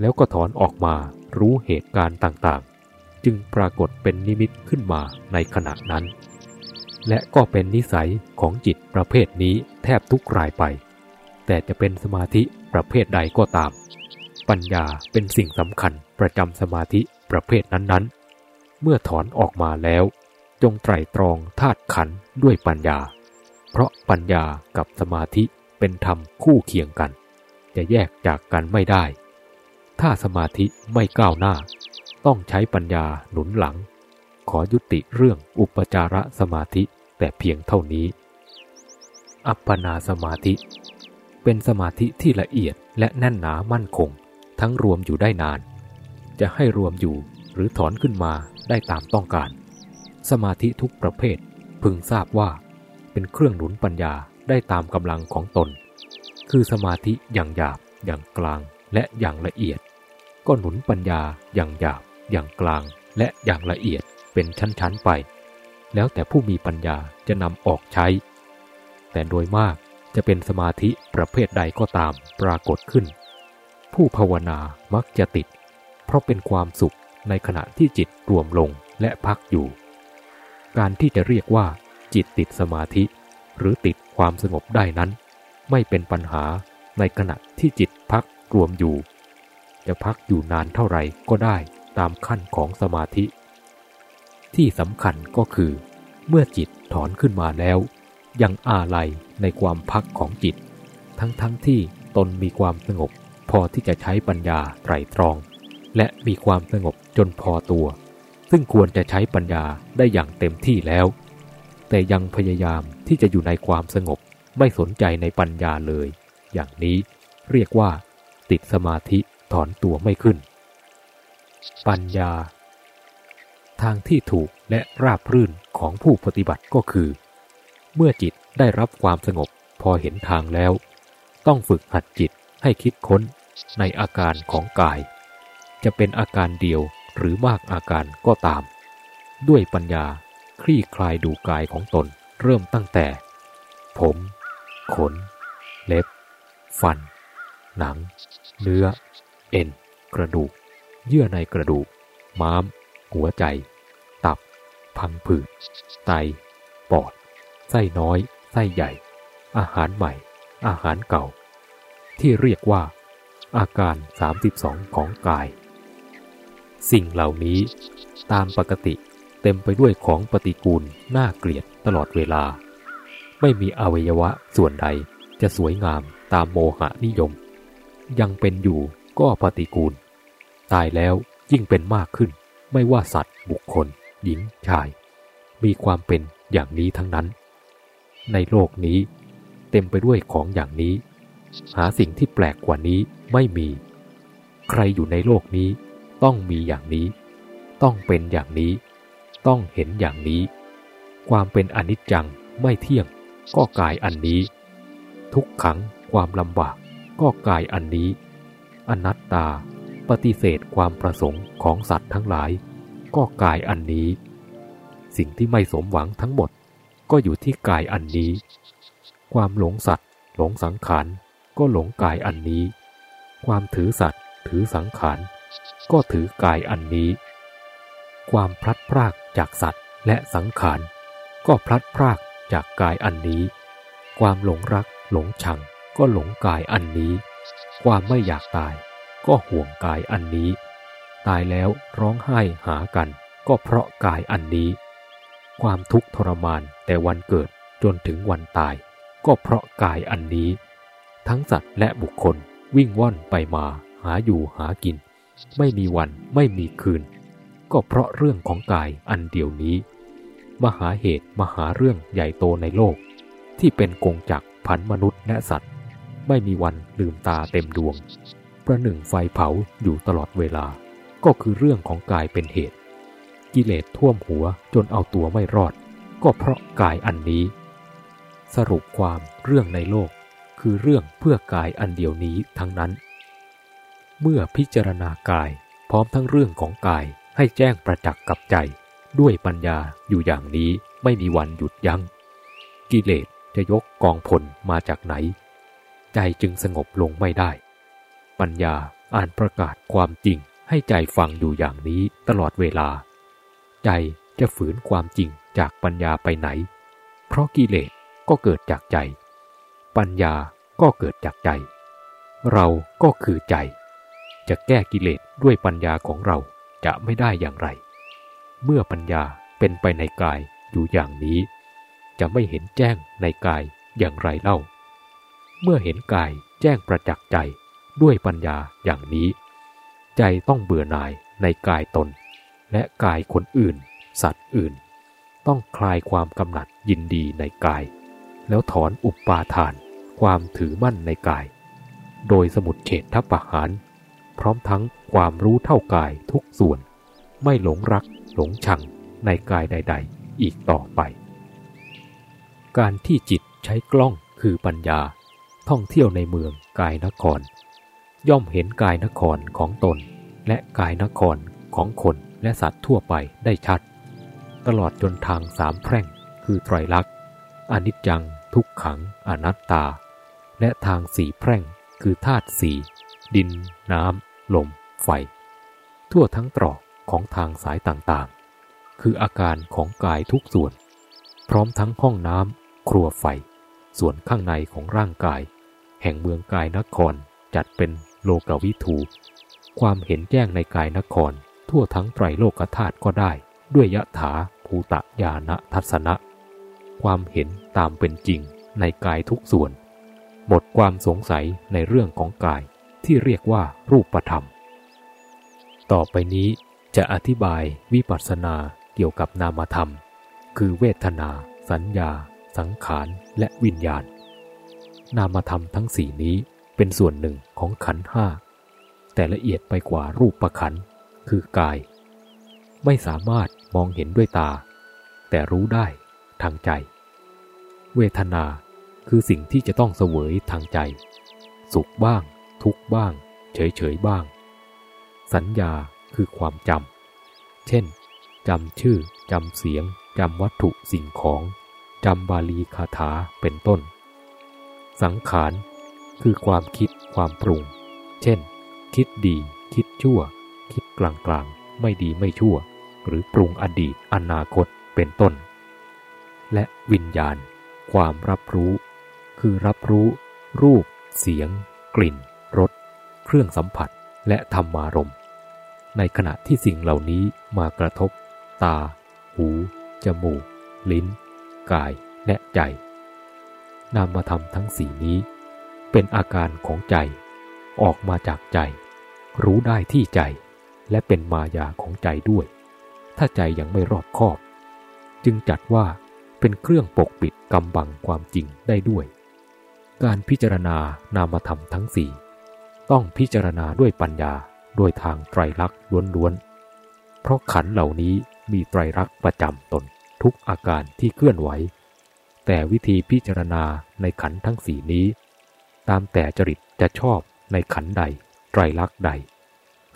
แล้วก็ถอนออกมารู้เหตุการณ์ต่างๆ จึงปรากฏเป็นนิมิตขึ้นมาในขณะนั้น และก็เป็นนิสัยของจิตประเภทนี้แทบทุกรายไป แต่จะเป็นสมาธิประเภทใดก็ตาม ปัญญาเป็นสิ่งสำคัญประจำสมาธิประเภทนั้นๆ เมื่อถอนออกมาแล้ว จงไตรตรองธาตุขันด้วยปัญญา เพราะปัญญากับสมาธิเป็นธรรมคู่เคียงกัน จะแยกจากกันไม่ได้ ถ้าสมาธิไม่ก้าวหน้า ต้องใช้ปัญญาหนุนหลัง ขอยุติเรื่องอุปจารสมาธิแต่เพียงเท่านี้ อัปปนาสมาธิ เป็นสมาธิที่ละเอียดและแน่นหนามั่นคง ทั้งรวมอยู่ได้นาน จะให้รวมอยู่หรือถอนขึ้นมาได้ตามต้องการ สมาธิทุกประเภทพึงทราบว่า เป็นเครื่องหนุนปัญญาได้ตามกำลังของตน คือสมาธิอย่างหยาบ อย่างกลางและอย่างละเอียด ก็หนุนปัญญาอย่างหยาบ อย่างกลางและอย่างละเอียดเป็นชั้นๆไป แล้วแต่ผู้มีปัญญาจะนำออกใช้ แต่โดยมากจะเป็นสมาธิประเภทใดก็ตามปรากฏขึ้น ผู้ภาวนามักจะติด เพราะเป็นความสุขในขณะที่จิตรวมลงและพักอยู่ การที่จะเรียกว่า จิตติดสมาธิ หรือติดความสงบได้นั้น ไม่เป็นปัญหาในขณะที่จิตพักรวมอยู่ จะพักอยู่นานเท่าไหร่ก็ได้ตามขั้นของสมาธิ ที่สำคัญก็คือ เมื่อจิตถอนขึ้นมาแล้ว ยังอาลัยในความพักของจิต ทั้งทั้งที่ตนมีความสงบ พอที่จะใช้ปัญญาไตรตรอง และมีความสงบจนพอตัว ซึ่งควรจะใช้ปัญญาได้อย่างเต็มที่แล้ว แต่ยังพยายามที่จะอยู่ในความสงบไม่สนใจในปัญญาเลย อย่างนี้เรียกว่า ติดสมาธิถอนตัวไม่ขึ้น ปัญญา ทางที่ถูกและราบรื่นของผู้ปฏิบัติก็คือ เมื่อจิตได้รับความสงบพอเห็นทางแล้ว ต้องฝึกหัดจิตให้คิดค้นในอาการของกาย จะเป็นอาการเดียวหรือมากอาการก็ตาม ด้วยปัญญา คลี่คลายดูกายของตนเริ่มตั้งแต่ ผม ขน เล็บ ฟัน หนัง เนื้อ เอ็น กระดูก เยื่อในกระดูก ม้าม หัวใจ ตับ พังผืด ไต ปอด ไส้น้อย ไส้ใหญ่ อาหารใหม่ อาหารเก่า ที่เรียกว่า อาการ 32 ของกาย สิ่งเหล่านี้ตามปกติ เต็มไปด้วยของปฏิกูลน่าเกลียดตลอดเวลา ไม่มีอวัยวะส่วนใดจะสวยงามตามโมหะนิยม ยังเป็นอยู่ก็ปฏิกูล ตายแล้วยิ่งเป็นมากขึ้น ไม่ว่าสัตว์ บุคคล หญิงชาย มีความเป็นอย่างนี้ทั้งนั้น ในโลกนี้ เต็มไปด้วยของอย่างนี้ หาสิ่งที่แปลกกว่านี้ไม่มี ใครอยู่ในโลกนี้ต้องมีอย่างนี้ ต้องเป็นอย่างนี้ ต้องเห็นอย่างนี้ ความเป็นอนิจจังไม่เที่ยง ก็กายอันนี้ ทุกขังความลำบาก ก็กายอันนี้ อนัตตา ปฏิเสธความประสงค์ของสัตว์ทั้งหลาย ก็กายอันนี้ สิ่งที่ไม่สมหวังทั้งหมด ก็อยู่ที่กายอันนี้ ความหลงสัตว์ หลงสังขารก็หลงกายอันนี้ ความถือสัตว์ ถือสังขารก็ถือกายอันนี้ ความพลัดพรากจากสัตว์และสังขาร ก็พลัดพรากจากกายอันนี้ ความหลงรักหลงชังก็หลงกายอันนี้ ความไม่อยากตายก็ห่วงกายอันนี้ ตายแล้วร้องไห้หากัน ก็เพราะกายอันนี้ ความทุกข์ทรมานแต่วันเกิดจนถึงวันตาย ก็เพราะกายอันนี้ ทั้งสัตว์และบุคคลวิ่งว่อนไปมาหาอยู่หากิน ไม่มีวันไม่มีคืน ก็เพราะเรื่องของกายอันเดียวนี้ มหาเหตุมหาเรื่องใหญ่โตในโลก ที่เป็นกงจักพันมนุษย์และสัตว์ ไม่มีวันลืมตาเต็มดวง ประหนึ่งไฟเผาอยู่ตลอดเวลา ก็คือเรื่องของกายเป็นเหตุ กิเลสท่วมหัวจนเอาตัวไม่รอด ก็เพราะกายอันนี้ สรุปความเรื่องในโลก คือเรื่องเพื่อกายอันเดียวนี้ทั้งนั้น เมื่อพิจารณากายพร้อมทั้งเรื่องของกาย ให้แจ้งประจักษ์กับใจ ด้วยปัญญาอยู่อย่างนี้ไม่มีวันหยุดยัง้ง กิเลสจะยกกองพลมาจากไหน ใจจึงสงบลงไม่ได้ ปัญญาอ่านประกาศความจริงให้ใจฟังอยู่อย่างนี้ตลอดเวลา ใจจะฝืนความจริงจากปัญญาไปไหน เพราะกิเลสก็เกิดจากใจ ปัญญาก็เกิดจากใจ เราก็คือใจ จะแก้กิเลสด้วยปัญญาของเรา จะไม่ได้อย่างไร เมื่อปัญญาเป็นไปในกายอยู่อย่างนี้ จะไม่เห็นแจ้งในกายอย่างไรเล่า เมื่อเห็นกายแจ้งประจักษ์ใจด้วยปัญญาอย่างนี้ ใจต้องเบื่อหน่ายในกายตน และกายคนอื่น สัตว์อื่น ต้องคลายความกำหนัดยินดีในกาย แล้วถอนอุปปาทาน ความถือมั่นในกาย โดยสมุดเฉดทัพปหาร พร้อมทั้งความรู้เท่ากายทุกส่วน ไม่หลงรักหลงชังในกายใด ๆ อีกต่อไป การที่จิตใช้กล้องคือปัญญา ท่องเที่ยวในเมืองกายนคร ย่อมเห็นกายนครของตน และกายนครของคนและสัตว์ทั่วไปได้ชัด ตลอดจนทางสามแพร่งคือไตรลักษณ์อนิจจัง ทุกขัง อนัตตา และทางสี่แพร่งคือธาตุสี่ดิน น้ำ ลม ไฟ ทั่วทั้งตรอกของทางสายต่างๆ คืออาการของกายทุกส่วน พร้อมทั้งห้องน้ำครัวไฟ ส่วนข้างในของร่างกาย แห่งเมืองกายนครจัดเป็นโลกวิถูความเห็นแจ้งในกายนคร ทั่วทั้งไตรโลกธาตุก็ได้ ด้วยยะถาภูตะญาณทัศนะ ความเห็นตามเป็นจริงในกายทุกส่วน หมดความสงสัยในเรื่องของกาย ที่เรียกว่ารูปธรรม ต่อไปนี้จะอธิบายวิปัสสนาเกี่ยวกับนามธรรม คือเวทนา สัญญา สังขาร และวิญญาณ นามธรรมทั้งสี่นี้เป็นส่วนหนึ่งของขันห้า แต่ละเอียดไปกว่ารูปประขัน คือกาย ไม่สามารถมองเห็นด้วยตา แต่รู้ได้ทางใจ เวทนาคือสิ่งที่จะต้องเสวยทางใจ สุขบ้าง ทุกบ้าง เฉยๆบ้าง สัญญาคือความจำ เช่นจำชื่อจำเสียงจำวัตถุสิ่งของจำบาลีคาถาเป็นต้น สังขารคือความคิดความปรุง เช่น คิดดี คิดชั่ว คิดกลางกลางไม่ดีไม่ชั่ว หรือปรุงอดีตอนาคตเป็นต้น และวิญญาณ ความรับรู้ คือรับรู้ รูป เสียง กลิ่น เครื่องสัมผัสและธรรมารมณ์ ในขณะที่สิ่งเหล่านี้มากระทบ ตา หู จมูก ลิ้น กาย และใจ นามธรรมทั้งสี่นี้ เป็นอาการของใจ ออกมาจากใจ รู้ได้ที่ใจ และเป็นมายาของใจด้วย ถ้าใจยังไม่รอบคอบ จึงจัดว่าเป็นเครื่องปกปิดกำบังความจริงได้ด้วย การพิจารณานามธรรมทั้งสี่ ต้องพิจารณาด้วยปัญญาโดยทางไตรลักษณ์ล้วนๆ เพราะขันเหล่านี้มีไตรลักษณ์ประจำตนทุกอาการที่เคลื่อนไหว แต่วิธีพิจารณาในขันทั้งสี่นี้ ตามแต่จริตจะชอบในขันใด ไตรลักษณ์ใด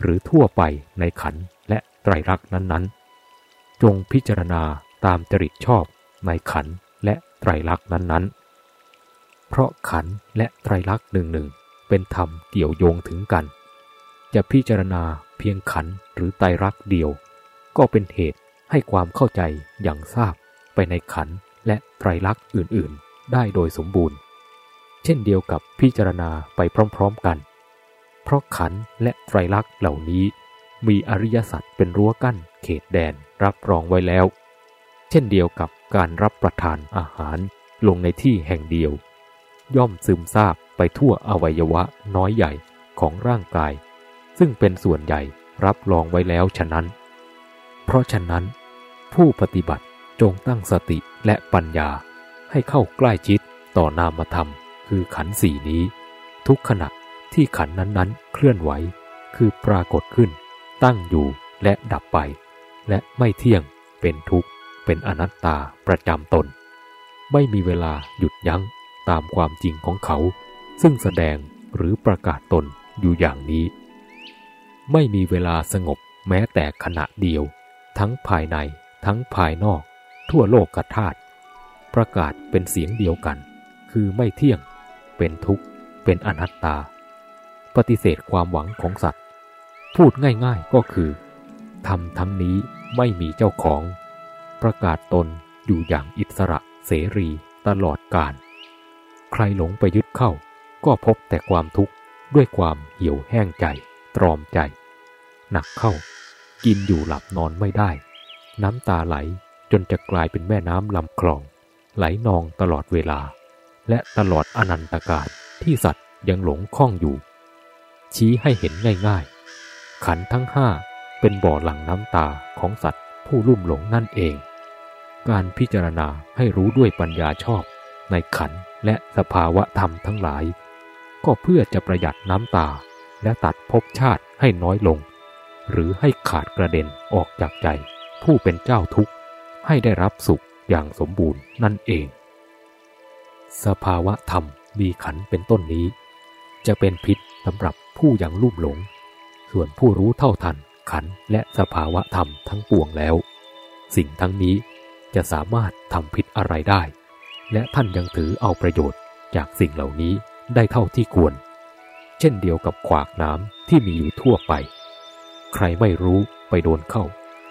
หรือทั่วไปในขันและไตรลักษณ์นั้นๆ จงพิจารณาตามจริตชอบในขันและไตรลักษณ์นั้นๆ เพราะขันและไตรลักษณ์หนึ่งหนึ่ง เป็นธรรมเกี่ยวโยงถึงกัน จะพิจารณาเพียงขันหรือไตรลักษ์เดียว ก็เป็นเหตุให้ความเข้าใจอย่างทราบไปในขันและไตรลักษณ์อื่นๆ ได้โดยสมบูรณ์ เช่นเดียวกับพิจารณาไปพร้อมๆกัน เพราะขันและไตรลักษณ์เหล่านี้ มีอริยสัจเป็นรั้วกั้นเขตแดนรับรองไว้แล้ว เช่นเดียวกับการรับประทานอาหารลงในที่แห่งเดียว ย่อมซึมซาบ ไปทั่วอวัยวะน้อยใหญ่ของร่างกาย ซึ่งเป็นส่วนใหญ่รับรองไว้แล้วฉะนั้น เพราะฉะนั้น ผู้ปฏิบัติจงตั้งสติและปัญญาให้เข้าใกล้ชิดต่อนามธรรม คือขันสี่นี้ ทุกขณะที่ขันนั้นๆ เคลื่อนไหว คือปรากฏขึ้น ตั้งอยู่และดับไป และไม่เที่ยงเป็นทุกข์ เป็นอนัตตาประจำตน ไม่มีเวลาหยุดยั้งตามความจริงของเขา ซึ่งแสดงหรือประกาศตนอยู่อย่างนี้ ไม่มีเวลาสงบแม้แต่ขณะเดียว ทั้งภายในทั้งภายนอก ทั่วโลกกธาตุประกาศเป็นเสียงเดียวกัน คือไม่เที่ยง เป็นทุกข์ เป็นอนัตตา ปฏิเสธความหวังของสัตว์ พูดง่ายๆก็คือทำทั้งนี้ไม่มีเจ้าของ ประกาศตนอยู่อย่างอิสระเสรีตลอดกาลใครหลงไปยึดเข้า ก็พบแต่ความทุกข์ด้วยความเหี่ยวแห้งใจ ตรอมใจ หนักเข้า กินอยู่หลับนอนไม่ได้ น้ำตาไหลจนจะกลายเป็นแม่น้ำลำคลอง ไหลนองตลอดเวลา และตลอดอนันตกาลที่สัตว์ยังหลงคล้องอยู่ ชี้ให้เห็นง่ายๆ ขันทั้งห้าเป็นบ่อหลังน้ำตาของสัตว์ผู้ลุ่มหลงนั่นเอง การพิจารณาให้รู้ด้วยปัญญาชอบในขันและสภาวะธรรมทั้งหลาย ก็เพื่อจะประหยัดน้ำตาและตัดภพชาติให้น้อยลง หรือให้ขาดกระเด็นออกจากใจ ผู้เป็นเจ้าทุกข์ให้ได้รับสุขอย่างสมบูรณ์นั่นเอง สภาวะธรรมมีขันเป็นต้นนี้ จะเป็นพิษสำหรับผู้ยังลุ่มหลง ส่วนผู้รู้เท่าทันขันและสภาวะธรรมทั้งปวงแล้ว สิ่งทั้งนี้จะสามารถทำผิดอะไรได้ และท่านยังถือเอาประโยชน์จากสิ่งเหล่านี้ ได้เท่าที่ควร เช่นเดียวกับขวากน้ำที่มีอยู่ทั่วไป ใครไม่รู้ไปโดนเข้า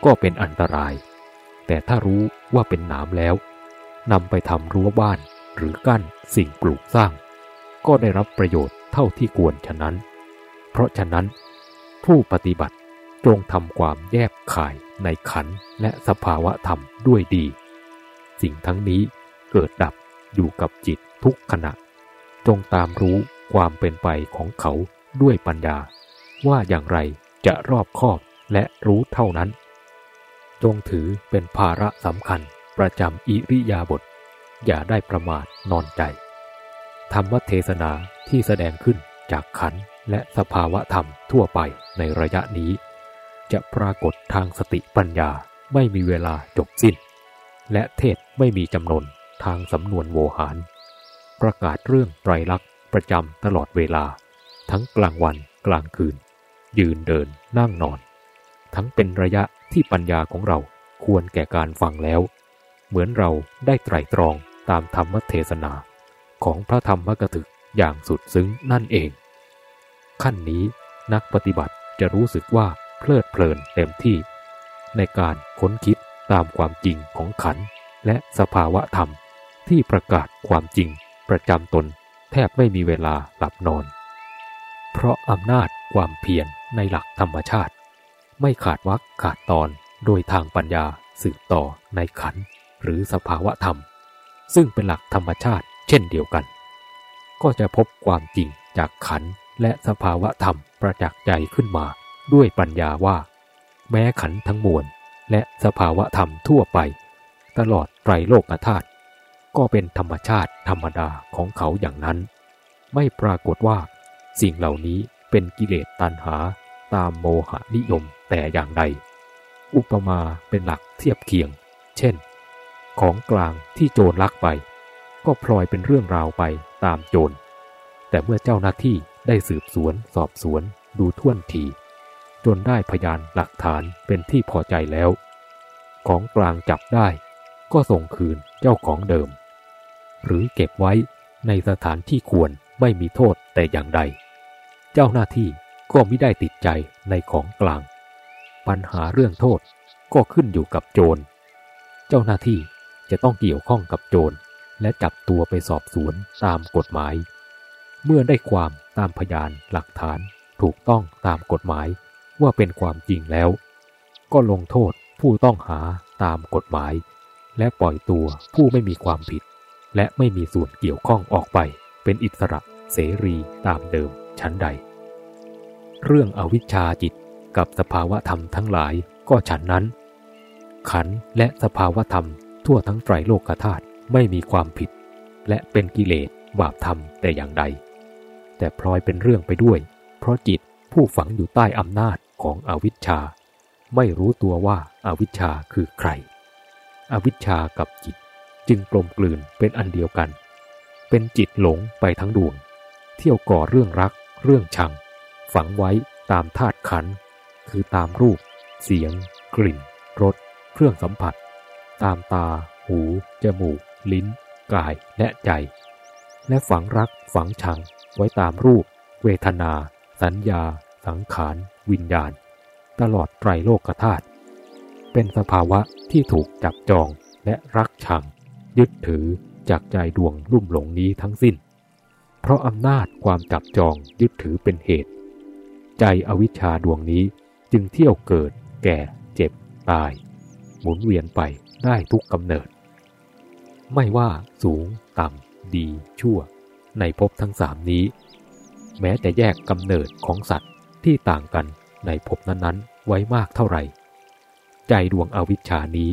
ก็เป็นอันตราย แต่ถ้ารู้ว่าเป็นหนามแล้วนำไปทำรั้วบ้านหรือกั้นสิ่งปลูกสร้าง ก็ได้รับประโยชน์เท่าที่ควรฉะนั้น เพราะฉะนั้น ผู้ปฏิบัติจงทำความแยบขายในขันและสภาวะธรรมด้วยดี สิ่งทั้งนี้เกิดดับอยู่กับจิตทุกขณะ จงตามรู้ความเป็นไปของเขาด้วยปัญญา ว่าอย่างไรจะรอบคอบและรู้เท่านั้น จงถือเป็นภาระสำคัญประจำอิริยาบถอย่าได้ประมาทนอนใจ ธรรมเทศนาที่แสดงขึ้นจากขันและสภาวะธรรมทั่วไปในระยะนี้ จะปรากฏทางสติปัญญาไม่มีเวลาจบสิ้น และเทศไม่มีจำนวนทางสำนวนโวหาร ประกาศเรื่องไตรลักษณ์ประจำตลอดเวลา ทั้งกลางวันกลางคืน ยืนเดินนั่งนอน ทั้งเป็นระยะที่ปัญญาของเราควรแก่การฟังแล้ว เหมือนเราได้ไตรตรองตามธรรมเทศนา ของพระธรรมกถึกอย่างสุดซึ้งนั่นเอง ขั้นนี้นักปฏิบัติจะรู้สึกว่าเพลิดเพลินเต็มที่ ในการค้นคิดตามความจริงของขันและสภาวะธรรมที่ประกาศความจริง ประจำตนแทบไม่มีเวลาหลับนอน เพราะอำนาจความเพียรในหลักธรรมชาติ ไม่ขาดวักขาดตอนโดยทางปัญญาสืบต่อในขันหรือสภาวะธรรม ซึ่งเป็นหลักธรรมชาติเช่นเดียวกัน ก็จะพบความจริงจากขันและสภาวะธรรมประจักษ์ใจขึ้นมาด้วยปัญญาว่า แม้ขันทั้งมวลและสภาวะธรรมทั่วไป ตลอดไตรโลกธาตุ ก็เป็นธรรมชาติธรรมดาของเขาอย่างนั้น ไม่ปรากฏว่า สิ่งเหล่านี้เป็นกิเลสตัณหาตามโมหะนิยมแต่อย่างใด อุปมาเป็นหลักเทียบเคียง เช่น ของกลางที่โจรลักไป ก็พลอยเป็นเรื่องราวไปตามโจร แต่เมื่อเจ้าหน้าที่ได้สืบสวนสอบสวนดูท่วนที จนได้พยานหลักฐานเป็นที่พอใจแล้ว ของกลางจับได้ ก็ส่งคืนเจ้าของเดิม หรือเก็บไว้ในสถานที่ควรไม่มีโทษแต่อย่างใด เจ้าหน้าที่ก็ไม่ได้ติดใจในของกลาง ปัญหาเรื่องโทษก็ขึ้นอยู่กับโจร เจ้าหน้าที่จะต้องเกี่ยวข้องกับโจร และจับตัวไปสอบสวนตามกฎหมาย เมื่อได้ความตามพยานหลักฐานถูกต้องตามกฎหมายว่าเป็นความจริงแล้ว ก็ลงโทษผู้ต้องหาตามกฎหมาย และปล่อยตัวผู้ไม่มีความผิด และไม่มีส่วนเกี่ยวข้องออกไป เป็นอิสระเสรีตามเดิมชั้นใด เรื่องอวิชชาจิตกับสภาวะธรรมทั้งหลายก็ฉันนั้น ขันและสภาวะธรรมทั่วทั้งไตรโลกธาตุไม่มีความผิด และเป็นกิเลสบาปธรรมแต่อย่างใด แต่พลอยเป็นเรื่องไปด้วย เพราะจิตผู้ฝังอยู่ใต้อำนาจของอวิชชา ไม่รู้ตัวว่าอาวิชชาคือใคร อวิชชากับจิต จึงกลมกลืนเป็นอันเดียวกัน เป็นจิตหลงไปทั้งดวง เที่ยวก่อเรื่องรัก เรื่องชัง ฝังไว้ตามธาตุขัน คือตามรูป เสียง กลิ่น รส เครื่องสัมผัส ตามตา หู จมูก ลิ้น กาย และใจ และฝังรัก ฝังชัง ไว้ตามรูป เวทนา สัญญา สังขาร วิญญาณ ตลอดไตรโลกธาตุ เป็นสภาวะที่ถูกจับจองและรักชัง ยึดถือจากใจดวงลุ่มหลงนี้ทั้งสิ้น เพราะอำนาจความจับจองยึดถือเป็นเหตุ ใจอวิชชาดวงนี้จึงเที่ยวเกิด แก่ เจ็บ ตาย หมุนเวียนไปได้ทุกกำเนิด ไม่ว่าสูง ต่ำ ดี ชั่ว ในภพทั้งสามนี้ แม้แต่แยกกำเนิดของสัตว์ที่ต่างกันในภพนั้นๆ ไว้มากเท่าไหร่ ใจดวงอวิชชานี้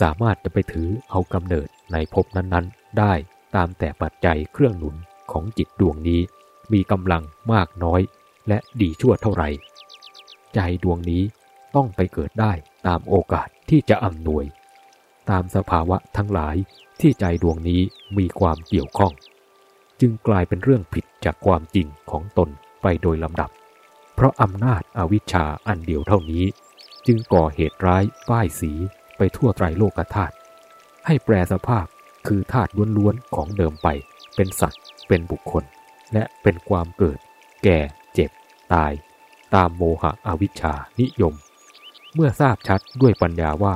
สามารถจะไปถือเอากำเนิดในภพนั้นๆ ได้ตามแต่ปัจจัยเครื่องหนุนของจิตดวงนี้ มีกำลังมากน้อย และดีชั่วเท่าไหร่ ใจดวงนี้ต้องไปเกิดได้ตามโอกาสที่จะอำนวย ตามสภาวะทั้งหลายที่ใจดวงนี้มีความเกี่ยวข้อง จึงกลายเป็นเรื่องผิดจากความจริงของตนไปโดยลำดับ เพราะอำนาจอาวิชชาอันเดียวเท่านี้ จึงก่อเหตุร้ายป้ายสี ไปทั่วไตรโลกธาตุให้แปรสภาพคือธาตุล้วนๆของเดิมไป เป็นสัตว์ เป็นบุคคล และเป็นความเกิด แก่ เจ็บ ตาย ตามโมหะอวิชชานิยม เมื่อทราบชัดด้วยปัญญาว่า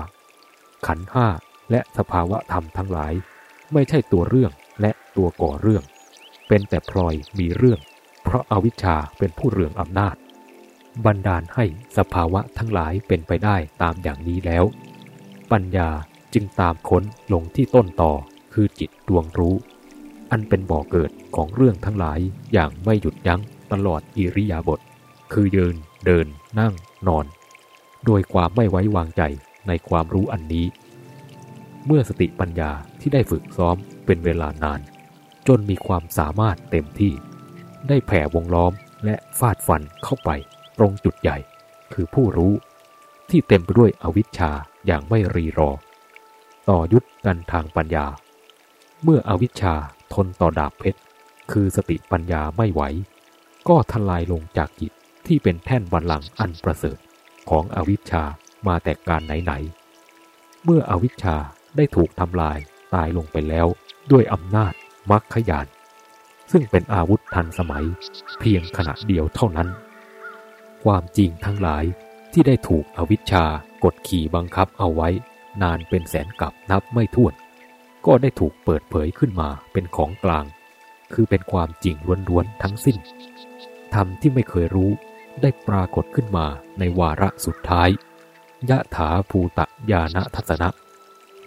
ขันห้าและสภาวะธรรมทั้งหลาย ไม่ใช่ตัวเรื่องและตัวก่อเรื่อง เป็นแต่พลอยมีเรื่อง เพราะอาวิชชาเป็นผู้เรืองอำนาจ บันดาลให้สภาวะทั้งหลายเป็นไปได้ตามอย่างนี้แล้ว ปัญญาจึงตามค้นลงที่ต้นต่อคือจิตดวงรู้ อันเป็นบ่อเกิดของเรื่องทั้งหลายอย่างไม่หยุดยั้งตลอดอิริยาบถคือยืน เดิน นั่ง นอน โดยความไม่ไว้วางใจในความรู้อันนี้ เมื่อสติปัญญาที่ได้ฝึกซ้อมเป็นเวลานาน จนมีความสามารถเต็มที่ ได้แผ่วงล้อมและฟาดฟันเข้าไปตรงจุดใหญ่ คือผู้รู้ ที่เต็มไปด้วยอวิชชา อย่างไม่รีรอ ต่อยุดกันทางปัญญา เมื่ออวิชชาทนต่อดาบเพชร คือสติปัญญาไม่ไหว ก็ทลายลงจากจิตที่เป็นแท่นบันลังอันประเสริฐของอวิชชามาแต่การไหนๆ เมื่ออวิชชาได้ถูกทำลายตายลงไปแล้วด้วยอำนาจมักขยาน ซึ่งเป็นอาวุธทันสมัยเพียงขณะเดียวเท่านั้น ความจริงทั้งหลายที่ได้ถูกอวิชชา กดขี่บังคับเอาไว้ นานเป็นแสนกับนับไม่ถ้วน ก็ได้ถูกเปิดเผยขึ้นมาเป็นของกลาง คือเป็นความจริงล้วนๆทั้งสิ้นธรรมที่ไม่เคยรู้ได้ปรากฏขึ้นมาในวาระสุดท้ายยะถาภูตะญาณทัศนะ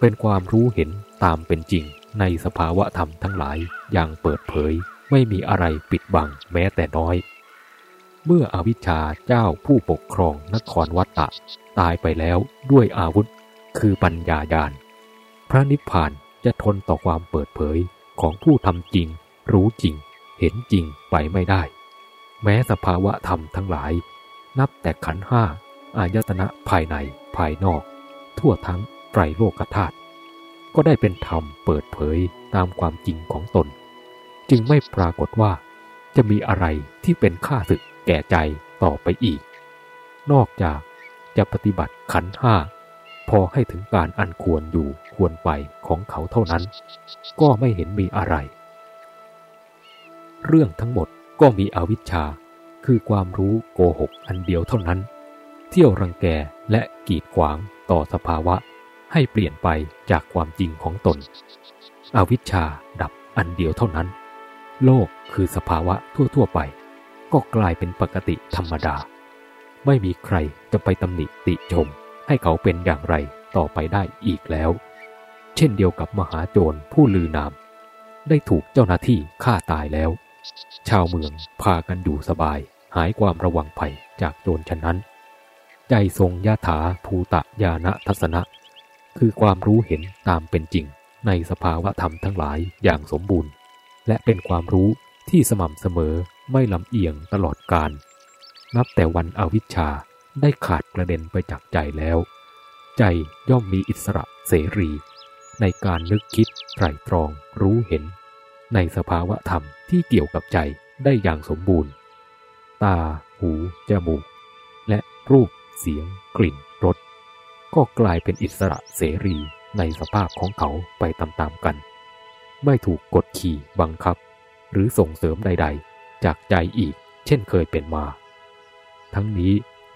เป็นความรู้เห็นตามเป็นจริงในสภาวะธรรมทั้งหลายอย่างเปิดเผยไม่มีอะไรปิดบังแม้แต่น้อย เมื่ออวิชชาเจ้าผู้ปกครองนครวัตตะ ตายไปแล้วด้วยอาวุธ คือปัญญายานพระนิพพานจะทนต่อความเปิดเผยของผู้ทำจริง รู้จริง เห็นจริงไปไม่ได้ แม้สภาวะธรรมทั้งหลาย นับแต่ขันห้าอายตนะภายในภายนอก ทั่วทั้งไตรโลกธาตุก็ได้เป็นธรรมเปิดเผยตามความจริงของตน จึงไม่ปรากฏว่าจะมีอะไรที่เป็นค่าศึก แก่ใจต่อไปอีก นอกจากจะปฏิบัติขันห้าพอให้ถึงการอันควรอยู่ควรไปของเขาเท่านั้น ก็ไม่เห็นมีอะไร เรื่องทั้งหมดก็มีอวิชชา คือความรู้โกหกอันเดียวเท่านั้น เที่ยวรังแกและกีดขวางต่อสภาวะ ให้เปลี่ยนไปจากความจริงของตน อวิชชาดับอันเดียวเท่านั้น โลกคือสภาวะทั่ว ๆ ไป ก็กลายเป็นปกติธรรมดา ไม่มีใครจะไปตำหนิติชม ให้เขาเป็นอย่างไรต่อไปได้อีกแล้ว เช่นเดียวกับมหาโจรผู้ลือนาม ได้ถูกเจ้าหน้าที่ฆ่าตายแล้ว ชาวเมืองพากันอยู่สบาย หายความระวังภัยจากโจรฉะนั้น ใจทรงยะถาภูตะญาณทัศนะ คือความรู้เห็นตามเป็นจริงในสภาวะธรรมทั้งหลายอย่างสมบูรณ์ และเป็นความรู้ที่สม่ำเสมอ ไม่ลำเอียงตลอดกาลนับแต่วันอวิชชาได้ขาดกระเด็นไปจากใจแล้ว ใจย่อมมีอิสระเสรี ในการนึกคิดไตรตรองรู้เห็น ในสภาวะธรรมที่เกี่ยวกับใจได้อย่างสมบูรณ์ ตา หู จมูก และรูป เสียง กลิ่น รส ก็กลายเป็นอิสระเสรีในสภาพของเขาไปตามๆกัน ไม่ถูกกดขี่บังคับ หรือส่งเสริมใดๆ จากใจอีก เช่นเคยเป็นมา ทั้งนี้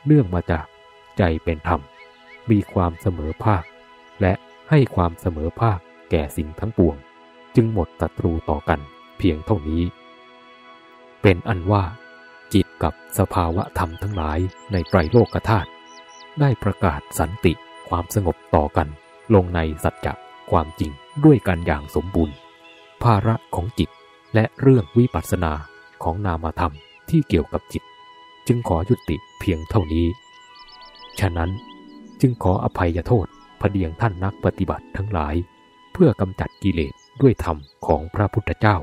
เนื่องมาจากใจเป็นธรรม มีความเสมอภาค และให้ความเสมอภาคแก่สิ่งทั้งปวง จึงหมดศัตรูต่อกันเพียงเท่านี้ เป็นอันว่าจิตกับสภาวะธรรมทั้งหลายในไตรโลกธาตุได้ประกาศสันติความสงบต่อกัน ลงในสัจจะความจริงด้วยกันอย่างสมบูรณ์ ภาระของจิตและเรื่องวิปัสสนา ของนามธรรมที่เกี่ยวกับจิต จึงขอยุติเพียงเท่านี้ ฉะนั้นจึงขออภัยโทษพเดียงท่านนักปฏิบัติทั้งหลาย เพื่อกำจัดกิเลสด้วยธรรมของพระพุทธเจ้า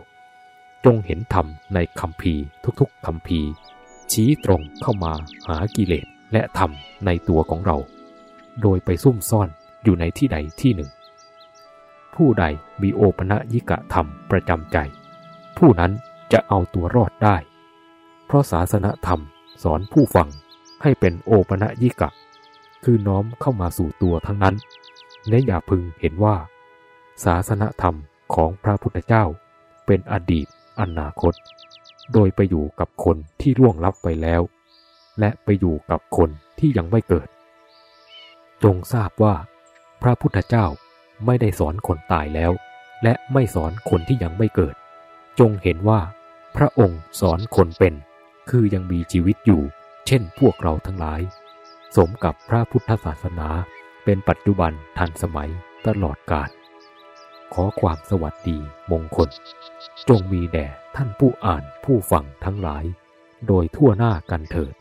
จงเห็นธรรมในคำพีทุกๆคำพีชี้ตรงเข้ามาหากิเลสและธรรมในตัวของเรา โดยไปซุ่มซ่อนอยู่ในที่ใดที่หนึ่ง ผู้ใดมีโอปะยิกะธรรมประจำใจ ผู้นั้น จะเอาตัวรอดได้ เพราะศาสนธรรมสอนผู้ฟังให้เป็นโอปะยิกะ คือน้อมเข้ามาสู่ตัวทั้งนั้น และอย่าพึงเห็นว่า ศาสนธรรมของพระพุทธเจ้า เป็นอดีตอนาคต โดยไปอยู่กับคนที่ล่วงลับไปแล้ว และไปอยู่กับคนที่ยังไม่เกิด จงทราบว่า พระพุทธเจ้าไม่ได้สอนคนตายแล้ว และไม่สอนคนที่ยังไม่เกิด จงเห็นว่า พระองค์สอนคนเป็น คือยังมีชีวิตอยู่ เช่นพวกเราทั้งหลาย สมกับพระพุทธศาสนา เป็นปัจจุบันทันสมัยตลอดกาลขอความสวัสดีมงคล จงมีแด่ท่านผู้อ่านผู้ฟังทั้งหลาย โดยทั่วหน้ากันเถิด